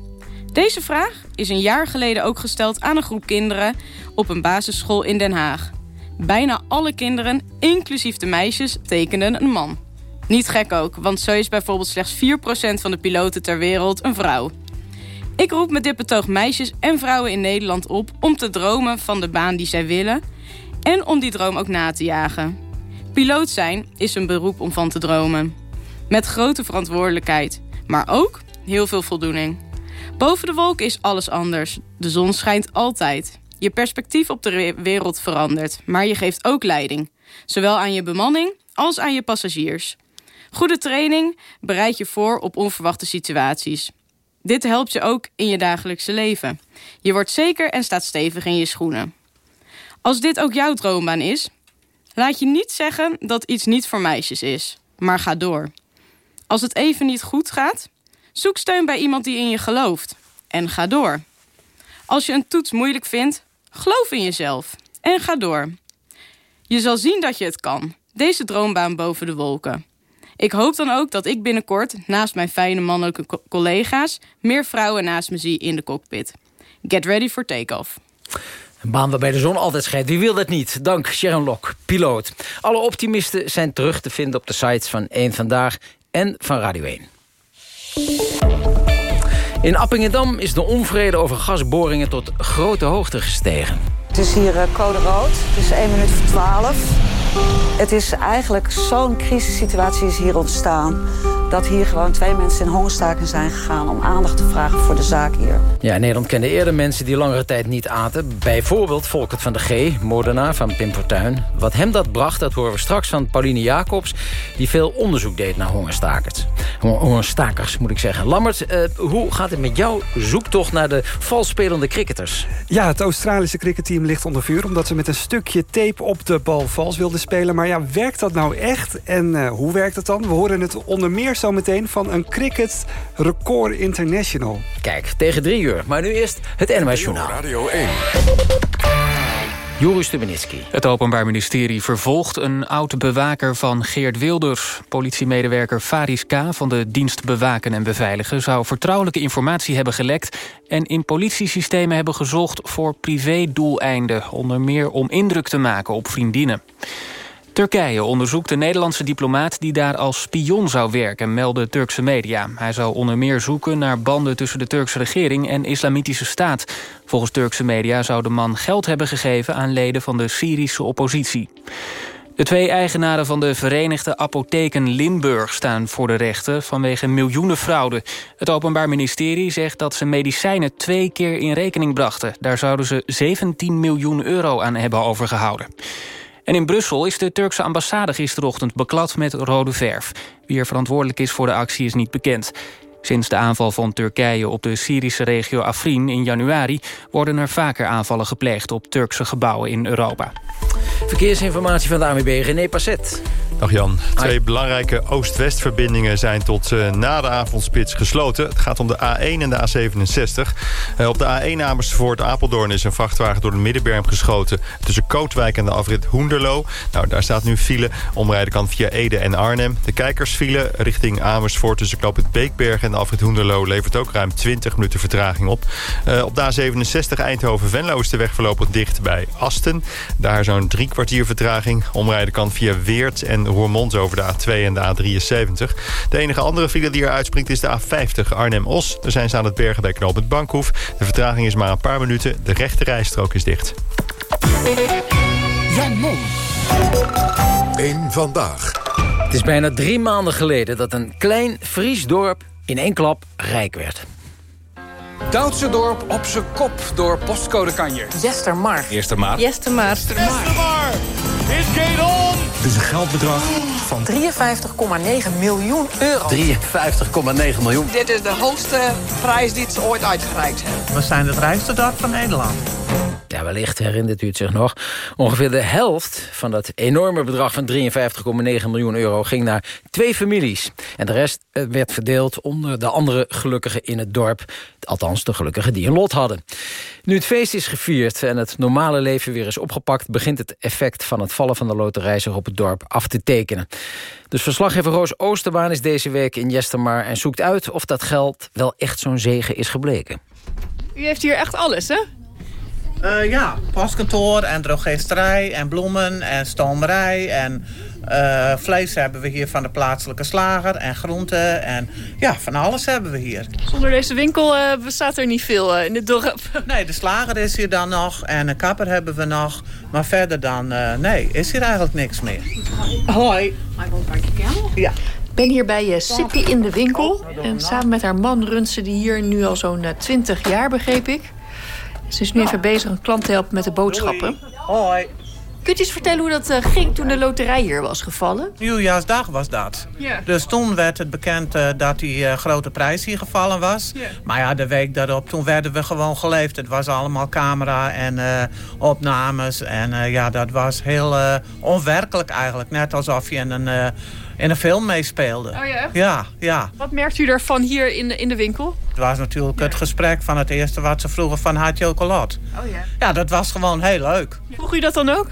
[SPEAKER 28] Deze vraag is een jaar geleden ook gesteld aan een groep kinderen... op een basisschool in Den Haag. Bijna alle kinderen, inclusief de meisjes, tekenden een man. Niet gek ook, want zo is bijvoorbeeld slechts 4% van de piloten ter wereld een vrouw. Ik roep met dit betoog meisjes en vrouwen in Nederland op... om te dromen van de baan die zij willen... en om die droom ook na te jagen. Piloot zijn is een beroep om van te dromen. Met grote verantwoordelijkheid, maar ook heel veel voldoening. Boven de wolk is alles anders. De zon schijnt altijd. Je perspectief op de wereld verandert, maar je geeft ook leiding. Zowel aan je bemanning als aan je passagiers. Goede training bereidt je voor op onverwachte situaties. Dit helpt je ook in je dagelijkse leven. Je wordt zeker en staat stevig in je schoenen. Als dit ook jouw droombaan is, laat je niet zeggen dat iets niet voor meisjes is, maar ga door. Als het even niet goed gaat, zoek steun bij iemand die in je gelooft en ga door. Als je een toets moeilijk vindt, geloof in jezelf en ga door. Je zal zien dat je het kan, deze droombaan boven de wolken. Ik hoop dan ook dat ik binnenkort, naast mijn fijne mannelijke co collega's... meer vrouwen naast me zie in de cockpit. Get ready for take-off.
[SPEAKER 2] Een baan waarbij de zon altijd schijnt. Wie wil dat niet? Dank Sharon Lok, piloot. Alle optimisten zijn terug te vinden op de sites van 1 Vandaag en van Radio 1. In Appingedam is de onvrede over gasboringen tot grote hoogte gestegen.
[SPEAKER 29] Het is hier uh, code rood. Het is 1 minuut voor 12. Het is eigenlijk zo'n crisissituatie is hier ontstaan... dat hier gewoon twee mensen in hongerstaking zijn gegaan... om aandacht te vragen voor de zaak hier.
[SPEAKER 2] Ja, Nederland kende eerder mensen die langere tijd niet aten. Bijvoorbeeld Volkert van de G, moordenaar van Pim Fortuyn. Wat hem dat bracht, dat horen we straks van Pauline Jacobs... die veel onderzoek deed naar hongerstakers. Hongerstakers, moet ik zeggen. Lammert, uh, hoe gaat het met jouw zoektocht naar de valspelende cricketers?
[SPEAKER 17] Ja, het Australische cricketteam ligt onder vuur... omdat ze met een stukje tape op de bal vals wilden spelen. Maar ja, werkt dat nou echt? En uh, hoe werkt het dan? We horen het onder meer zo meteen van een Cricket Record International.
[SPEAKER 2] Kijk, tegen drie uur. Maar nu eerst het NMS Journaal.
[SPEAKER 1] Radio 1.
[SPEAKER 2] Joris Stubenitski.
[SPEAKER 3] Het Openbaar Ministerie vervolgt een oud-bewaker van Geert Wilders. Politiemedewerker Faris K. van de dienst Bewaken en Beveiligen... zou vertrouwelijke informatie hebben gelekt... en in politiesystemen hebben gezocht voor privédoeleinden... onder meer om indruk te maken op vriendinnen. Turkije onderzoekt de Nederlandse diplomaat die daar als spion zou werken, melden Turkse media. Hij zou onder meer zoeken naar banden tussen de Turkse regering en islamitische staat. Volgens Turkse media zou de man geld hebben gegeven aan leden van de Syrische oppositie. De twee eigenaren van de Verenigde Apotheken Limburg staan voor de rechten vanwege miljoenenfraude. Het Openbaar Ministerie zegt dat ze medicijnen twee keer in rekening brachten. Daar zouden ze 17 miljoen euro aan hebben overgehouden. En in Brussel is de Turkse ambassade gisterochtend beklad met rode verf. Wie er verantwoordelijk is voor de actie is niet bekend. Sinds de aanval van Turkije op de Syrische regio Afrin in januari... worden er vaker aanvallen gepleegd op Turkse gebouwen in Europa.
[SPEAKER 2] Verkeersinformatie van de ANWB René Passet.
[SPEAKER 30] Dag Jan. Twee belangrijke oost-west-verbindingen zijn tot uh, na de avondspits gesloten. Het gaat om de A1 en de A67. Uh, op de A1 Amersfoort-Apeldoorn is een vrachtwagen door de middenberm geschoten... tussen Kootwijk en de afrit Hoenderloo. Nou, daar staat nu file. Omrijden kan via Ede en Arnhem. De kijkersfile richting Amersfoort tussen Knoop het Beekberg en de afrit Hoenderloo... levert ook ruim 20 minuten vertraging op. Uh, op de A67 Eindhoven-Venlo is de weg voorlopig dicht bij Asten. Daar zo'n drie kwartier vertraging. Omrijden kan via Weert en Roermond over de A2 en de A73. De enige andere file die er uitspringt is de A50 Arnhem-Os. Er zijn ze aan het bergen bij knooppunt Bankhoef. De vertraging is maar een paar minuten. De rechte rijstrook is dicht.
[SPEAKER 31] Jan.
[SPEAKER 1] Eén vandaag.
[SPEAKER 2] Het is bijna drie maanden geleden dat een klein Fries dorp in één klap rijk werd.
[SPEAKER 32] Duitse dorp op zijn kop door postcode kanjer.
[SPEAKER 12] Jestermar.
[SPEAKER 32] Eerste maart.
[SPEAKER 12] Jestermar.
[SPEAKER 32] Jestermar.
[SPEAKER 33] Is game on!
[SPEAKER 34] Het is een geldbedrag van
[SPEAKER 11] 53,9 miljoen euro.
[SPEAKER 34] 53,9 miljoen.
[SPEAKER 11] Dit is de hoogste prijs die ze ooit uitgereikt hebben.
[SPEAKER 35] We zijn het rijkste dorp van Nederland.
[SPEAKER 2] Ja, wellicht herinnert u het zich nog. Ongeveer de helft van dat enorme bedrag van 53,9 miljoen euro... ging naar twee families. En de rest eh, werd verdeeld onder de andere gelukkigen in het dorp. Althans, de gelukkigen die een lot hadden. Nu het feest is gevierd en het normale leven weer is opgepakt... begint het effect van het vallen van de loterij zich op het dorp af te tekenen. Dus verslaggever Roos Oosterbaan is deze week in Jestermar... en zoekt uit of dat geld wel echt zo'n zegen is gebleken.
[SPEAKER 36] U heeft hier echt alles, hè?
[SPEAKER 35] Uh, ja, postkantoor en drogisterij en bloemen en stomerij en uh, vlees hebben we hier van de plaatselijke slager en groenten en ja, van alles hebben we hier.
[SPEAKER 36] Zonder deze winkel uh, bestaat er niet veel in het dorp.
[SPEAKER 35] Nee, de slager is hier dan nog en een kapper hebben we nog, maar verder dan nee, is hier eigenlijk niks meer. Hoi.
[SPEAKER 36] Ja. Ik ben hier bij Sippy in de winkel. En samen met haar man runt ze die hier nu al zo'n 20 jaar, begreep ik. Ze is nu even bezig een klant te helpen met de boodschappen.
[SPEAKER 35] Hoi.
[SPEAKER 36] Kunt u eens vertellen hoe dat uh, ging toen de loterij hier was gevallen?
[SPEAKER 35] Nieuwjaarsdag was dat.
[SPEAKER 36] Ja.
[SPEAKER 35] Dus toen werd het bekend uh, dat die uh, grote prijs hier gevallen was.
[SPEAKER 36] Ja.
[SPEAKER 35] Maar ja, de week daarop, toen werden we gewoon geleefd. Het was allemaal camera en opnames. En ja, dat was heel onwerkelijk eigenlijk. Net alsof je in een, in een film meespeelde.
[SPEAKER 36] Oh ja?
[SPEAKER 35] Ja, ja.
[SPEAKER 36] Wat merkt u daarvan hier in de, in de winkel?
[SPEAKER 35] Het was natuurlijk het gesprek van het eerste wat ze vroegen van je chocolade.
[SPEAKER 36] Oh ja.
[SPEAKER 35] Ja, dat was gewoon heel leuk.
[SPEAKER 36] Vroeg u dat dan ook?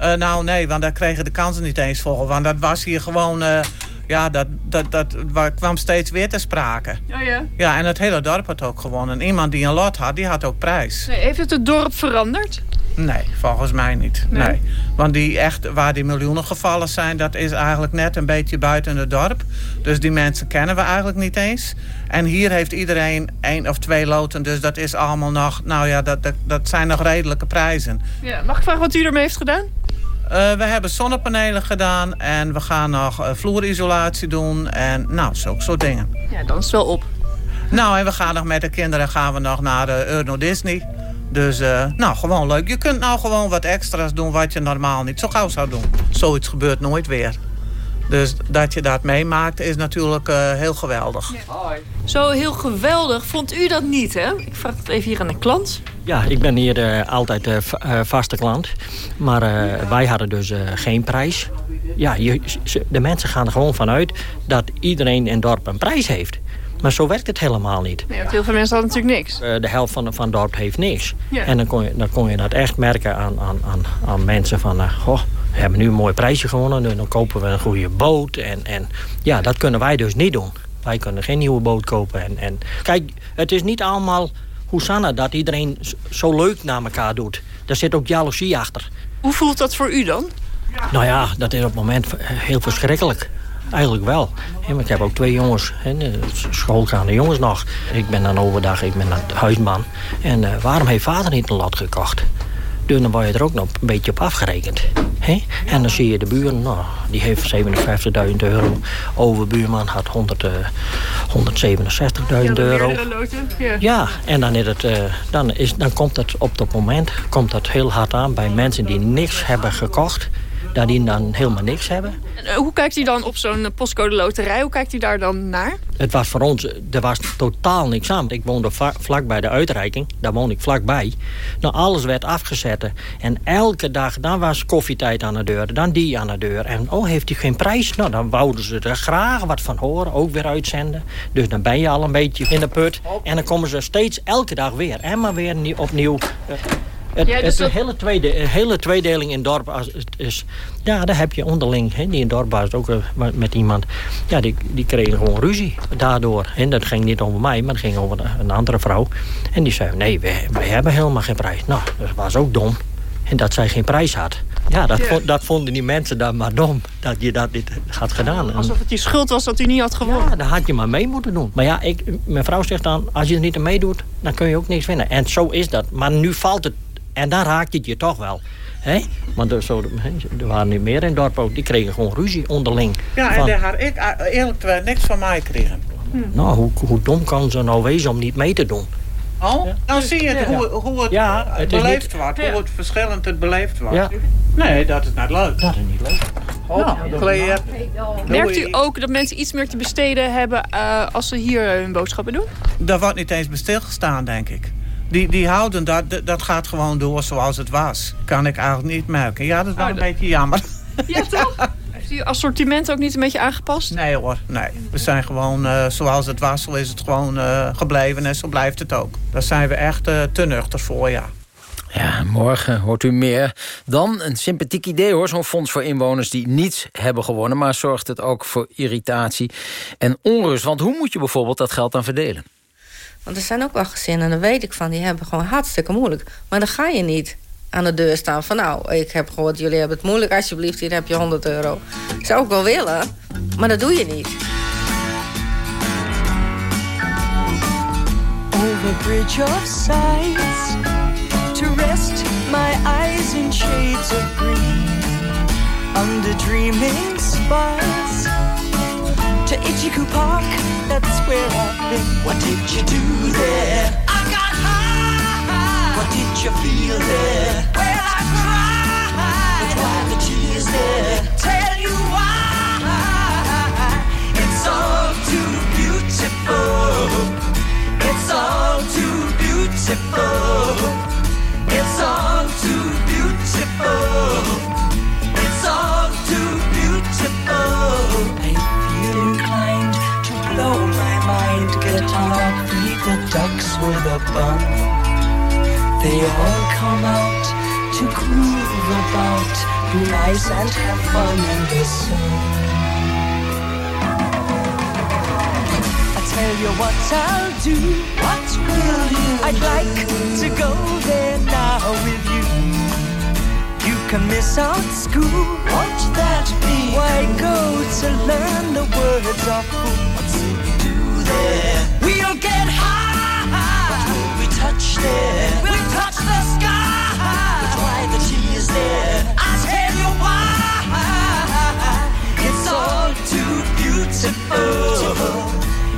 [SPEAKER 35] Uh, nou nee, want daar kregen de kansen niet eens voor. Want dat was hier gewoon... Uh, ja, dat, dat, dat kwam steeds weer te sprake.
[SPEAKER 36] Oh ja?
[SPEAKER 35] Ja, en het hele dorp had ook gewonnen. En iemand die een lot had, die had ook prijs.
[SPEAKER 36] Nee, heeft het het dorp veranderd?
[SPEAKER 35] Nee, volgens mij niet.
[SPEAKER 36] Nee.
[SPEAKER 35] nee. Want die echt, waar die miljoenen gevallen zijn... dat is eigenlijk net een beetje buiten het dorp. Dus die mensen kennen we eigenlijk niet eens. En hier heeft iedereen één of twee loten. Dus dat is allemaal nog... Nou ja, dat, dat, dat zijn nog redelijke prijzen.
[SPEAKER 36] Ja, mag ik vragen wat u ermee heeft gedaan?
[SPEAKER 35] Uh, we hebben zonnepanelen gedaan en we gaan nog uh, vloerisolatie doen en nou, zulke soort dingen.
[SPEAKER 36] Ja, dan is het wel op.
[SPEAKER 35] Nou, en we gaan nog met de kinderen gaan we nog naar de Urno Disney. Dus, uh, nou, gewoon leuk. Je kunt nou gewoon wat extra's doen wat je normaal niet zo gauw zou doen. Zoiets gebeurt nooit weer. Dus dat je dat meemaakt is natuurlijk uh, heel geweldig.
[SPEAKER 36] Ja. Zo heel geweldig vond u dat niet, hè? Ik vraag het even hier aan de klant.
[SPEAKER 37] Ja, ik ben hier uh, altijd uh, vaste klant. Maar wij hadden dus geen prijs. Ja, je, de mensen gaan er gewoon vanuit dat iedereen in het dorp een prijs heeft. Maar zo werkt het helemaal niet.
[SPEAKER 36] Nee, want heel veel mensen hadden natuurlijk niks.
[SPEAKER 37] Uh, de helft van, van het dorp heeft niks.
[SPEAKER 36] Ja.
[SPEAKER 37] En dan kon, je, dan kon je dat echt merken aan, aan, aan, aan mensen van... Uh, goh, we hebben nu een mooi prijsje gewonnen. Nu, dan kopen we een goede boot. En, en ja, dat kunnen wij dus niet doen. Wij kunnen geen nieuwe boot kopen. En, en kijk, het is niet allemaal Hoesanna dat iedereen zo leuk naar elkaar doet. Daar zit ook jaloezie achter.
[SPEAKER 36] Hoe voelt dat voor u dan?
[SPEAKER 37] Nou ja, dat is op het moment heel verschrikkelijk. Eigenlijk wel. Ik heb ook twee jongens, schoolgaande jongens nog. Ik ben dan overdag, ik ben een huisman. En uh, waarom heeft vader niet een lot gekocht? Dus dan word je er ook nog een beetje op afgerekend. He? En dan zie je de buren, nou, die heeft 57.000 euro. Overbuurman had 100, uh, 167.000 euro.
[SPEAKER 36] Ja.
[SPEAKER 37] ja, en dan, is het, uh, dan, is, dan komt het op dat moment komt dat heel hard aan bij mensen die niks hebben gekocht. Dat die dan helemaal niks hebben.
[SPEAKER 36] En, hoe kijkt u dan op zo'n postcode loterij? Hoe kijkt u daar dan naar?
[SPEAKER 37] Het was voor ons, er was totaal niks aan. Ik woonde vlak bij de uitreiking. Daar woonde ik vlakbij. Nou, alles werd afgezet. En elke dag, dan was koffietijd aan de deur. Dan die aan de deur. En oh, heeft u geen prijs? Nou, dan wouden ze er graag wat van horen. Ook weer uitzenden. Dus dan ben je al een beetje in de put. En dan komen ze steeds elke dag weer. En maar weer opnieuw... Het,
[SPEAKER 36] Ja, dus
[SPEAKER 37] het
[SPEAKER 36] dat-
[SPEAKER 37] hele, tweede, hele tweedeling in dorp als, het is... Ja, daar heb je onderling. Hè, die in dorp was ook eh, met- iemand. Ja, die, die kregen gewoon ruzie daardoor. En dat ging niet over mij, maar het ging over een andere vrouw. En die zei, nee, wij, wij hebben helemaal geen prijs. Nou, dat was ook dom. En dat zij geen prijs had. Ja, dat,
[SPEAKER 36] Ja.
[SPEAKER 37] dat vonden die mensen dan maar dom. Dat je dat niet had gedaan.
[SPEAKER 36] Alsof het je schuld was dat u niet had gewonnen.
[SPEAKER 37] ja, dan had je maar mee moeten doen. Maar ja, ik, mijn vrouw zegt dan, als je er niet aan meedoet, dan kun je ook niks winnen. En zo is dat. Maar nu valt het, en dan raakt het je toch wel. hè? Want er, zo, er waren niet meer in het dorp ook, die kregen gewoon ruzie onderling.
[SPEAKER 35] Ja, en
[SPEAKER 37] Van,
[SPEAKER 35] daar had ik eh, eerlijk gezegd niks van mij kregen.
[SPEAKER 37] nou, hoe, hoe dom kan ze nou wezen om niet mee te doen?
[SPEAKER 35] Oh, nou zie je het, hoe, hoe het,
[SPEAKER 37] Ja,
[SPEAKER 35] eh,
[SPEAKER 37] het
[SPEAKER 35] beleefd
[SPEAKER 37] niet-
[SPEAKER 35] wordt.
[SPEAKER 37] Ja.
[SPEAKER 35] Hoe het verschillend het beleefd wordt.
[SPEAKER 37] Ja.
[SPEAKER 35] Nee, dat is net leuk.
[SPEAKER 37] Dat is niet leuk.
[SPEAKER 35] Oh, kleer.
[SPEAKER 33] Merkt u ook dat mensen iets meer te besteden hebben eh, als ze hier eh, hun boodschappen doen?
[SPEAKER 35] Daar wordt niet eens bij stilgestaan, denk ik. Die, die houden dat, dat- gaat gewoon door zoals het was. Kan ik eigenlijk niet merken. Ja, dat is wel een beetje jammer.
[SPEAKER 33] Ja, toch? Heeft u assortiment ook niet een beetje aangepast?
[SPEAKER 35] Nee hoor, nee. We zijn gewoon eh, zoals het was, zo is het gewoon eh, gebleven en zo blijft het ook. Daar zijn we echt eh, te nuchter voor, ja.
[SPEAKER 2] Ja, morgen hoort u meer. Dan een sympathiek idee hoor, zo'n fonds voor inwoners die niets hebben gewonnen... maar zorgt het ook voor irritatie en onrust. Want hoe moet je bijvoorbeeld dat geld dan verdelen?
[SPEAKER 38] Want er zijn ook wel gezinnen, daar weet ik van, die hebben gewoon hartstikke moeilijk. Maar dan ga je niet aan de deur staan van... nou, ik heb gehoord, jullie hebben het moeilijk, alsjeblieft, hier heb je 100 euro. Zou ik wel willen, maar dat doe je niet.
[SPEAKER 39] Over bridge of sights to rest my eyes in shades of green. Under dreaming to Ichiku Park, that's where I've been. What did you do there? I got high. What did you feel there? Well, I cried. But why the tears there? Tell you why. It's all too beautiful. It's all too beautiful. It's all too beautiful. Feed the ducks with a bun. They all come out to groove about, be nice and have fun in the sun. I tell you what I'll do. What will you? I'd like to go there now with you. You can miss out school. Won't that be? Why go to learn the words of who? What will we do there? Get high. What will we touch there? We'll touch the sky. But why the tears there? I tell you why. It's all too beautiful.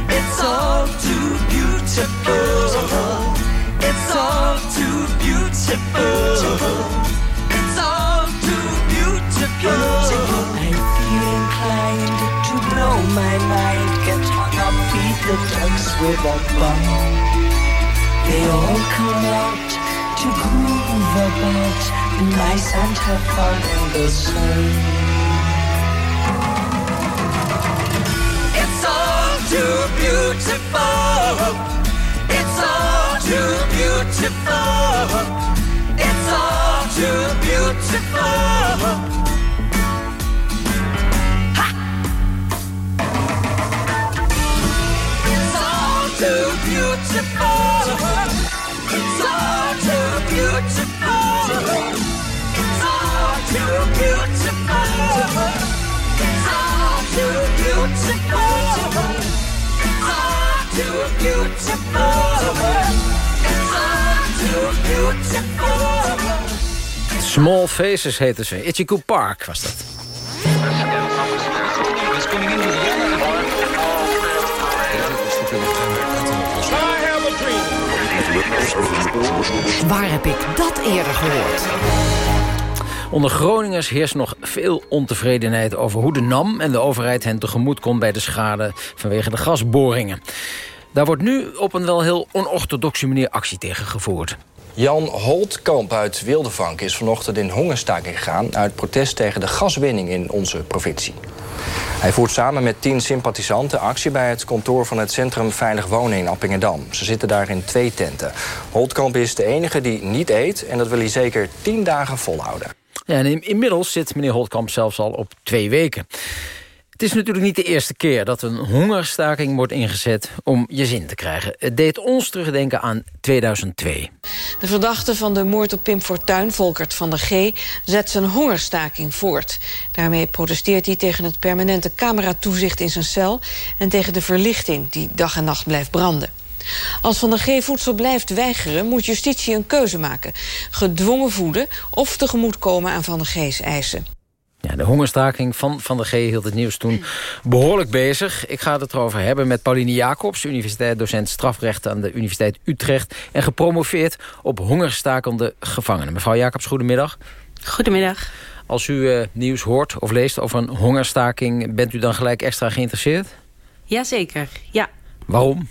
[SPEAKER 39] It's all too beautiful. It's all too beautiful. It's all too beautiful. I feel inclined to blow my mind. The ducks with a bun. They all come out to groove about, nice and have fun in the sun. It's all too beautiful. It's all too beautiful. It's all too beautiful. Too beautiful. It's all too beautiful. It's all too beautiful. It's all too beautiful. It's all too beautiful. It's all too beautiful.
[SPEAKER 2] Small Faces heette ze. Itchy Park was dat.
[SPEAKER 40] Waar heb ik dat eerder gehoord?
[SPEAKER 2] Onder Groningers heerst nog veel ontevredenheid over hoe de NAM en de overheid hen tegemoet komt bij de schade vanwege de gasboringen. Daar wordt nu op een wel heel onorthodoxe manier actie tegen gevoerd.
[SPEAKER 41] Jan Holtkamp uit Wildevank is vanochtend in hongerstaking gegaan... uit protest tegen de gaswinning in onze provincie. Hij voert samen met tien sympathisanten actie bij het kantoor van het Centrum Veilig Wonen in Appingedam. Ze zitten daar in twee tenten. Holtkamp is de enige die niet eet en dat wil hij zeker tien dagen volhouden.
[SPEAKER 2] Ja, en in- inmiddels zit meneer Holtkamp zelfs al op twee weken. Het is natuurlijk niet de eerste keer dat een hongerstaking wordt ingezet om je zin te krijgen. Het deed ons terugdenken aan 2002.
[SPEAKER 42] De verdachte van de moord op Pim Fortuyn, Volkert van der G... zet zijn hongerstaking voort. Daarmee protesteert hij tegen het permanente cameratoezicht in zijn cel... en tegen de verlichting die dag en nacht blijft branden. Als Van der G voedsel blijft weigeren, moet justitie een keuze maken. Gedwongen voeden of tegemoetkomen aan Van der G's eisen.
[SPEAKER 2] Ja, de hongerstaking van Van der G hield het nieuws toen behoorlijk bezig. Ik ga het erover hebben met Pauline Jacobs... universiteitsdocent strafrecht aan de Universiteit Utrecht... en gepromoveerd op hongerstakende gevangenen. Mevrouw Jacobs, goedemiddag.
[SPEAKER 28] Goedemiddag.
[SPEAKER 2] Als u uh, nieuws hoort of leest over een hongerstaking... bent u dan gelijk extra geïnteresseerd?
[SPEAKER 28] Jazeker, ja.
[SPEAKER 2] Waarom?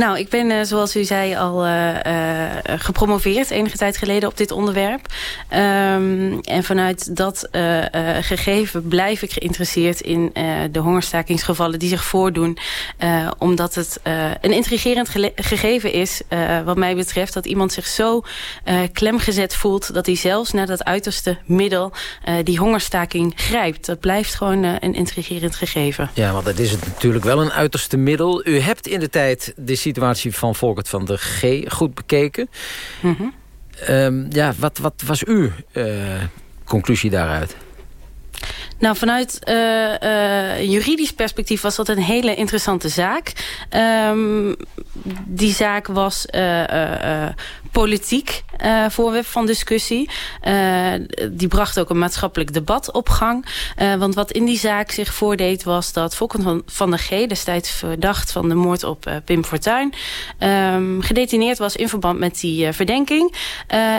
[SPEAKER 28] Nou, ik ben, uh, zoals u zei, al uh, uh, gepromoveerd enige tijd geleden op dit onderwerp. Um, en vanuit dat gegeven blijf ik geïnteresseerd in de hongerstakingsgevallen die zich voordoen. omdat het een intrigerend ge gegeven is, wat mij betreft, dat iemand zich zo klemgezet voelt dat hij zelfs naar dat uiterste middel die hongerstaking grijpt. Dat blijft gewoon een intrigerend gegeven.
[SPEAKER 2] Ja, want dat is het natuurlijk wel een uiterste middel. U hebt in de tijd de situatie van Volkert van de G goed bekeken. Mm -hmm. um, ja, wat, wat was uw uh, conclusie daaruit?
[SPEAKER 28] Nou, vanuit uh, uh, juridisch perspectief was dat een hele interessante zaak. Um, die zaak was uh, politiek uh, voorwerp van discussie. Uh, die bracht ook een maatschappelijk debat op gang. Uh, want wat in die zaak zich voordeed was dat Volken van, der G... destijds verdacht van de moord op Pim Fortuyn... Um, gedetineerd was in verband met die verdenking.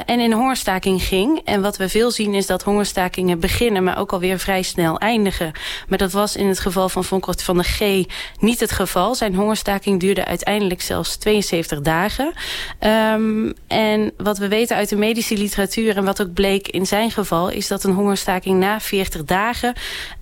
[SPEAKER 28] en in hongerstaking ging. En wat we veel zien is dat hongerstakingen beginnen... maar ook alweer vrij snel eindigen. Maar dat was in het geval van Volkert van der G niet het geval. Zijn hongerstaking duurde uiteindelijk zelfs 72 dagen. Um, en wat we weten uit de medische literatuur... en wat ook bleek in zijn geval... is dat een hongerstaking na 40 dagen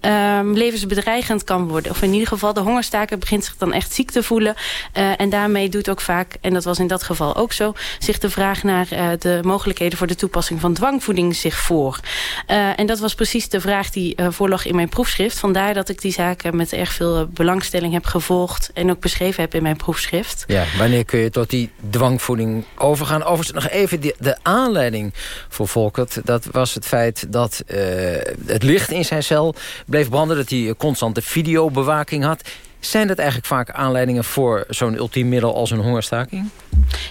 [SPEAKER 28] um, levensbedreigend kan worden. Of in ieder geval de hongerstaker begint zich dan echt ziek te voelen. Uh, en daarmee doet ook vaak, en dat was in dat geval ook zo... zich de vraag naar uh, de mogelijkheden voor de toepassing van dwangvoeding zich voor. Uh, en dat was precies de vraag die voorlag in mijn proefschrift. Vandaar dat ik die zaken met erg veel belangstelling heb gevolgd... en ook beschreven heb in mijn proefschrift.
[SPEAKER 2] Ja, wanneer kun je tot die dwangvoeding overgaan? Overigens nog even de, de aanleiding voor Volkert. Dat was het feit dat uh, het licht in zijn cel bleef branden. Dat hij constante videobewaking had. Zijn dat eigenlijk vaak aanleidingen voor zo'n ultiem middel als een hongerstaking?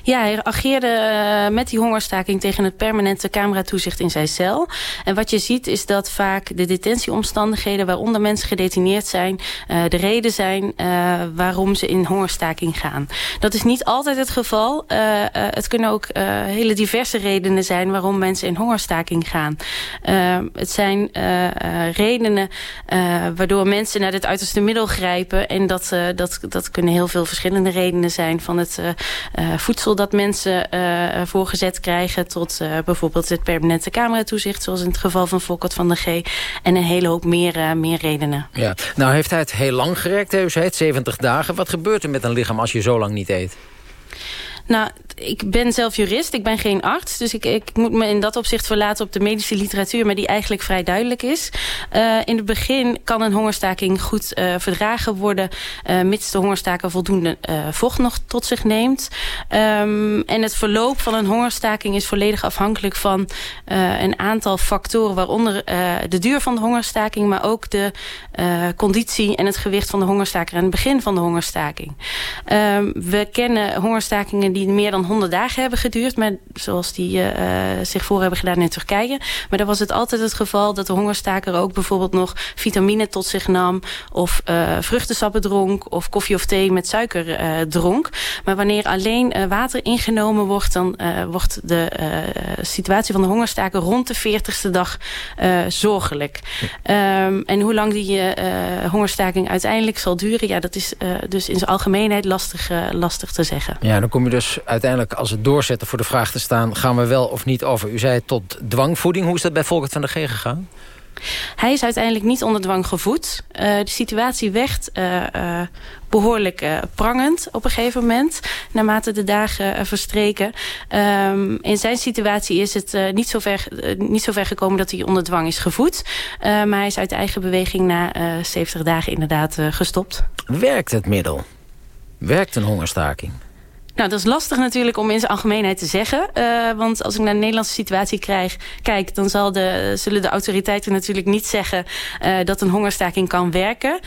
[SPEAKER 28] Ja, hij ageerde uh, met die hongerstaking tegen het permanente cameratoezicht in zijn cel. En wat je ziet is dat vaak de detentieomstandigheden waaronder mensen gedetineerd zijn, uh, de reden zijn uh, waarom ze in hongerstaking gaan. Dat is niet altijd het geval. het kunnen ook hele diverse redenen zijn waarom mensen in hongerstaking gaan. het zijn redenen waardoor mensen naar dit uiterste middel grijpen. En dat, dat, dat kunnen heel veel verschillende redenen zijn van het voedsel dat mensen voorgezet krijgen... tot bijvoorbeeld het permanente cameratoezicht... zoals in het geval van Volkert van de G. En een hele hoop meer, meer redenen.
[SPEAKER 2] Ja. Nou heeft hij het heel lang gerekt, u zei het, 70 dagen. Wat gebeurt er met een lichaam als je zo lang niet eet?
[SPEAKER 28] Nou, ik ben zelf jurist, ik ben geen arts. Dus ik, ik moet me in dat opzicht verlaten op de medische literatuur... maar die eigenlijk vrij duidelijk is. Uh, in het begin kan een hongerstaking goed uh, verdragen worden... Uh, mits de hongerstaker voldoende vocht nog tot zich neemt. Um, en het verloop van een hongerstaking is volledig afhankelijk van... een aantal factoren, waaronder de duur van de hongerstaking... maar ook de conditie en het gewicht van de hongerstaker... aan het begin van de hongerstaking. Um, we kennen hongerstakingen die meer dan 100 dagen hebben geduurd. Maar zoals die uh, zich voor hebben gedaan in Turkije. Maar dan was het altijd het geval dat de hongerstaker ook bijvoorbeeld nog vitamine tot zich nam. Of uh, vruchtensappen dronk. Of koffie of thee met suiker uh, dronk. Maar wanneer alleen water ingenomen wordt. Dan wordt de situatie van de hongerstaker rond de 40ste dag zorgelijk. Um, en hoe lang die hongerstaking uiteindelijk zal duren. Ja, dat is dus in zijn algemeenheid lastig, lastig te zeggen.
[SPEAKER 2] Ja, dan kom je dus uiteindelijk als het doorzetten voor de vraag te staan... gaan we wel of niet over, u zei tot dwangvoeding. Hoe is dat bij Volkert van de G gegaan?
[SPEAKER 28] Hij is uiteindelijk niet onder dwang gevoed. Uh, de situatie werd uh, uh, behoorlijk prangend op een gegeven moment. Naarmate de dagen verstreken. Um, in zijn situatie is het niet, zo ver, niet zo ver gekomen dat hij onder dwang is gevoed. maar hij is uit eigen beweging na 70 dagen inderdaad gestopt.
[SPEAKER 2] Werkt het middel? Werkt een hongerstaking?
[SPEAKER 28] Nou, dat is lastig natuurlijk om in zijn algemeenheid te zeggen. Uh, want als ik naar de Nederlandse situatie kijk... dan zal de, zullen de autoriteiten natuurlijk niet zeggen... Uh, dat een hongerstaking kan werken.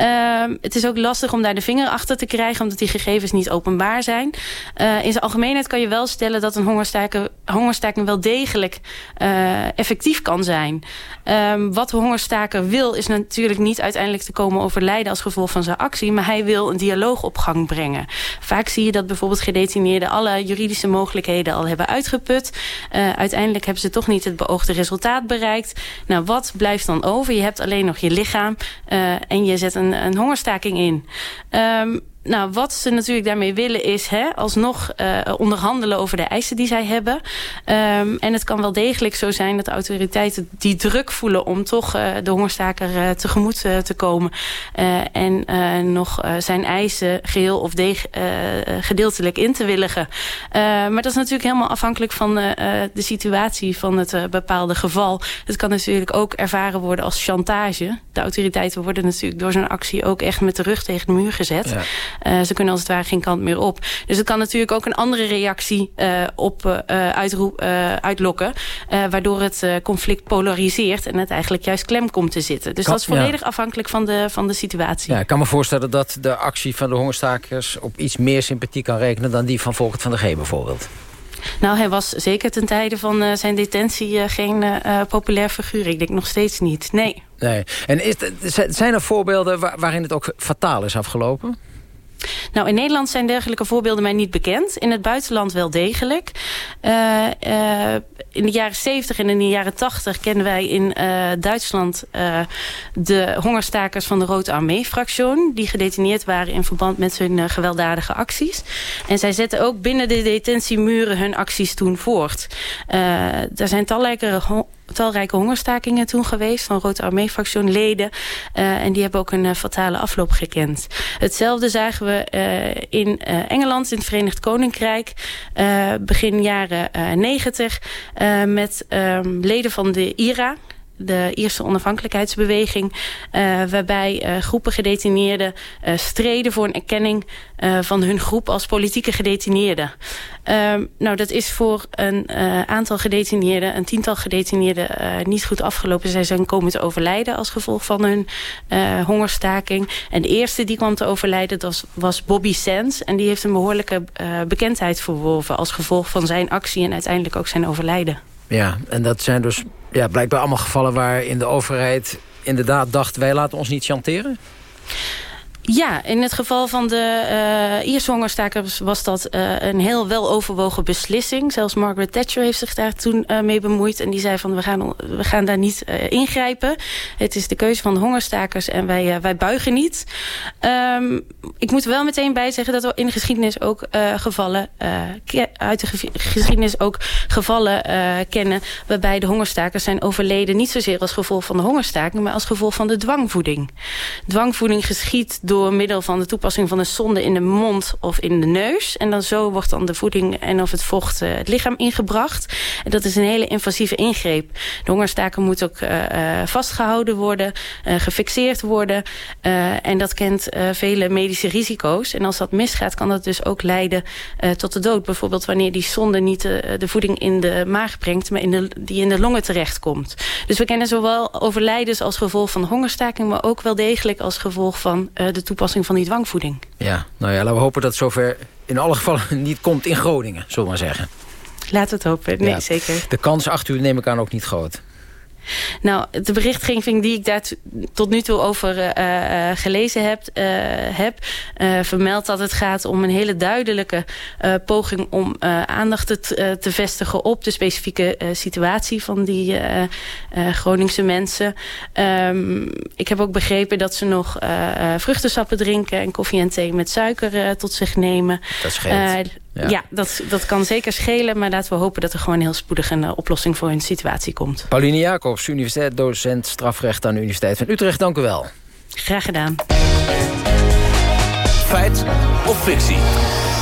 [SPEAKER 28] Uh, het is ook lastig om daar de vinger achter te krijgen... omdat die gegevens niet openbaar zijn. in zijn algemeenheid kan je wel stellen... dat een hongerstaking, hongerstaking wel degelijk effectief kan zijn. Um, wat de hongerstaker wil is natuurlijk niet uiteindelijk te komen overlijden... als gevolg van zijn actie, maar hij wil een dialoog op gang brengen. Vaak zie je dat bijvoorbeeld gedetineerden... alle juridische mogelijkheden al hebben uitgeput. Uh, uiteindelijk hebben ze toch niet het beoogde resultaat bereikt. Nou, wat blijft dan over? Je hebt alleen nog je lichaam uh, en je zet een, een hongerstaking in. Um, nou, wat ze natuurlijk daarmee willen is hè, alsnog uh, onderhandelen over de eisen die zij hebben. Um, en het kan wel degelijk zo zijn dat de autoriteiten die druk voelen om toch uh, de hongerstaker uh, tegemoet te komen. en nog zijn eisen geheel of gedeeltelijk in te willigen. maar dat is natuurlijk helemaal afhankelijk van de situatie van het bepaalde geval. Het kan natuurlijk ook ervaren worden als chantage. De autoriteiten worden natuurlijk door zo'n actie ook echt met de rug tegen de muur gezet. Ja. Uh, ze kunnen als het ware geen kant meer op. Dus het kan natuurlijk ook een andere reactie uh, op uh, uitroep, uitlokken. waardoor het conflict polariseert en het eigenlijk juist klem komt te zitten. Dus
[SPEAKER 2] kan,
[SPEAKER 28] dat is volledig ja. afhankelijk van de, van de situatie.
[SPEAKER 2] Ja, ik kan me voorstellen dat de actie van de hongerstakers... op iets meer sympathie kan rekenen dan die van Volkert van de G bijvoorbeeld.
[SPEAKER 28] Nou, hij was zeker ten tijde van uh, zijn detentie uh, geen uh, populair figuur. Ik denk nog steeds niet, nee.
[SPEAKER 2] nee. En is, zijn er voorbeelden waarin het ook fataal is afgelopen?
[SPEAKER 28] Nou, in Nederland zijn dergelijke voorbeelden mij niet bekend. In het buitenland wel degelijk. Uh, uh, in de jaren 70 en in de jaren 80 kennen wij in uh, Duitsland de hongerstakers van de Rode Armee-fractie. Die gedetineerd waren in verband met hun gewelddadige acties. En zij zetten ook binnen de detentiemuren hun acties toen voort. er zijn talrijke talrijke hongerstakingen toen geweest... van Rood Armee-fractie leden. Uh, en die hebben ook een uh, fatale afloop gekend. Hetzelfde zagen we uh, in Engeland, in het Verenigd Koninkrijk... begin jaren 90 met um, leden van de IRA de Ierse onafhankelijkheidsbeweging... Uh, waarbij uh, groepen gedetineerden uh, streden voor een erkenning van hun groep als politieke gedetineerden. Um, nou, dat is voor een aantal gedetineerden, een tiental gedetineerden... niet goed afgelopen. Zij zijn komen te overlijden als gevolg van hun hongerstaking. En de eerste die kwam te overlijden was, was Bobby Sands. En die heeft een behoorlijke bekendheid verworven... als gevolg van zijn actie en uiteindelijk ook zijn overlijden.
[SPEAKER 2] Ja, en dat zijn dus ja, blijkbaar allemaal gevallen waar in de overheid inderdaad dacht... wij laten ons niet chanteren?
[SPEAKER 28] Ja, in het geval van de uh, Ierse hongerstakers was dat uh, een heel weloverwogen beslissing. Zelfs Margaret Thatcher heeft zich daar toen uh, mee bemoeid. En die zei van we gaan, we gaan daar niet ingrijpen. Het is de keuze van de hongerstakers en wij, wij buigen niet. Um, ik moet er wel meteen bij zeggen dat we in de geschiedenis ook gevallen... uit de geschiedenis ook gevallen kennen... waarbij de hongerstakers zijn overleden niet zozeer als gevolg van de hongerstaking... maar als gevolg van de dwangvoeding. Dwangvoeding geschiet door door middel van de toepassing van een sonde in de mond of in de neus. En dan zo wordt dan de voeding en of het vocht uh, het lichaam ingebracht. En dat is een hele invasieve ingreep. De hongerstaken moet ook uh, vastgehouden worden, gefixeerd worden. en dat kent vele medische risico's. En als dat misgaat kan dat dus ook leiden tot de dood. Bijvoorbeeld wanneer die sonde niet de voeding in de maag brengt... maar in de, die in de longen terechtkomt. Dus we kennen zowel overlijdens als gevolg van hongerstaking... maar ook wel degelijk als gevolg van de toepassing van die dwangvoeding.
[SPEAKER 2] Ja, nou ja, laten we hopen dat het zover in alle gevallen niet komt in Groningen, zullen we maar zeggen.
[SPEAKER 28] Laat het hopen, nee, ja. zeker.
[SPEAKER 2] De kans achter u neem ik aan ook niet groot.
[SPEAKER 28] Nou, de berichtgeving die ik daar tot nu toe over uh, uh, gelezen heb, uh, heb vermeldt dat het gaat om een hele duidelijke poging om aandacht te, te, vestigen op de specifieke situatie van die Groningse mensen. Um, ik heb ook begrepen dat ze nog vruchtensappen drinken en koffie en thee met suiker tot zich nemen.
[SPEAKER 2] Dat scheelt.
[SPEAKER 28] Ja, ja dat, dat kan zeker schelen. Maar laten we hopen dat er gewoon heel spoedig een uh, oplossing voor hun situatie komt.
[SPEAKER 2] Pauline Jacobs, universiteit docent strafrecht aan de Universiteit van Utrecht. Dank u wel.
[SPEAKER 28] Graag gedaan.
[SPEAKER 43] Feit of fictie?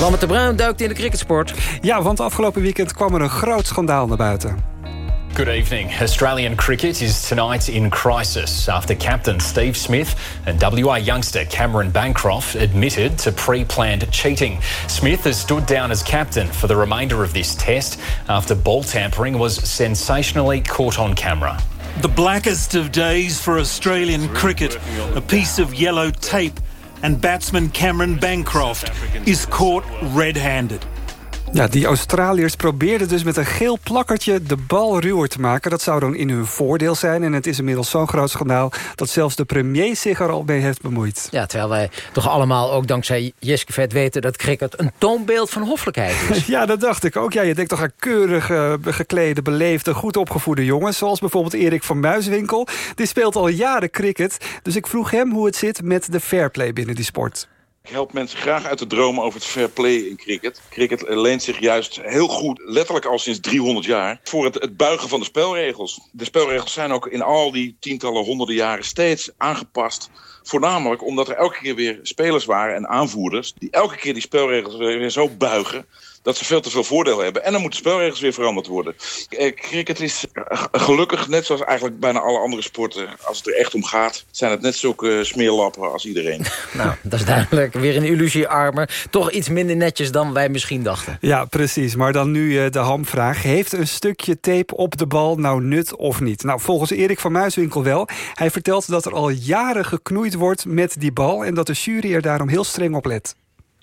[SPEAKER 2] Lambert de Bruin duikt in de cricketsport.
[SPEAKER 17] Ja, want afgelopen weekend kwam er een groot schandaal naar buiten.
[SPEAKER 43] Good evening. Australian cricket is tonight in crisis after captain Steve Smith and WA youngster Cameron Bancroft admitted to pre planned cheating. Smith has stood down as captain for the remainder of this test after ball tampering was sensationally caught on camera.
[SPEAKER 44] The blackest of days for Australian cricket. A piece of yellow tape, and batsman Cameron Bancroft is caught red handed.
[SPEAKER 17] Ja, die Australiërs probeerden dus met een geel plakkertje de bal ruwer te maken. Dat zou dan in hun voordeel zijn. En het is inmiddels zo'n groot schandaal dat zelfs de premier zich er al mee heeft bemoeid.
[SPEAKER 2] Ja, terwijl wij toch allemaal ook dankzij Jeske Vet weten... dat cricket een toonbeeld van hoffelijkheid is.
[SPEAKER 17] ja, dat dacht ik ook. Ja, je denkt toch aan keurige, geklede, beleefde, goed opgevoede jongens... zoals bijvoorbeeld Erik van Muiswinkel. Die speelt al jaren cricket. Dus ik vroeg hem hoe het zit met de fairplay binnen die sport.
[SPEAKER 45] Ik help mensen graag uit de dromen over het fair play in cricket. Cricket leent zich juist heel goed, letterlijk al sinds 300 jaar... voor het, het buigen van de spelregels. De spelregels zijn ook in al die tientallen, honderden jaren steeds aangepast... Voornamelijk omdat er elke keer weer spelers waren en aanvoerders... die elke keer die spelregels weer zo buigen dat ze veel te veel voordeel hebben. En dan moeten spelregels weer veranderd worden. Eh, cricket is gelukkig, net zoals eigenlijk bijna alle andere sporten... als het er echt om gaat, zijn het net zulke smeerlappen als iedereen.
[SPEAKER 2] nou, dat is duidelijk. Weer een illusiearmer. Toch iets minder netjes dan wij misschien dachten.
[SPEAKER 17] Ja, precies. Maar dan nu de hamvraag. Heeft een stukje tape op de bal nou nut of niet? Nou, volgens Erik van Muiswinkel wel. Hij vertelt dat er al jaren geknoeid wordt met die bal... en dat de jury er daarom heel streng op let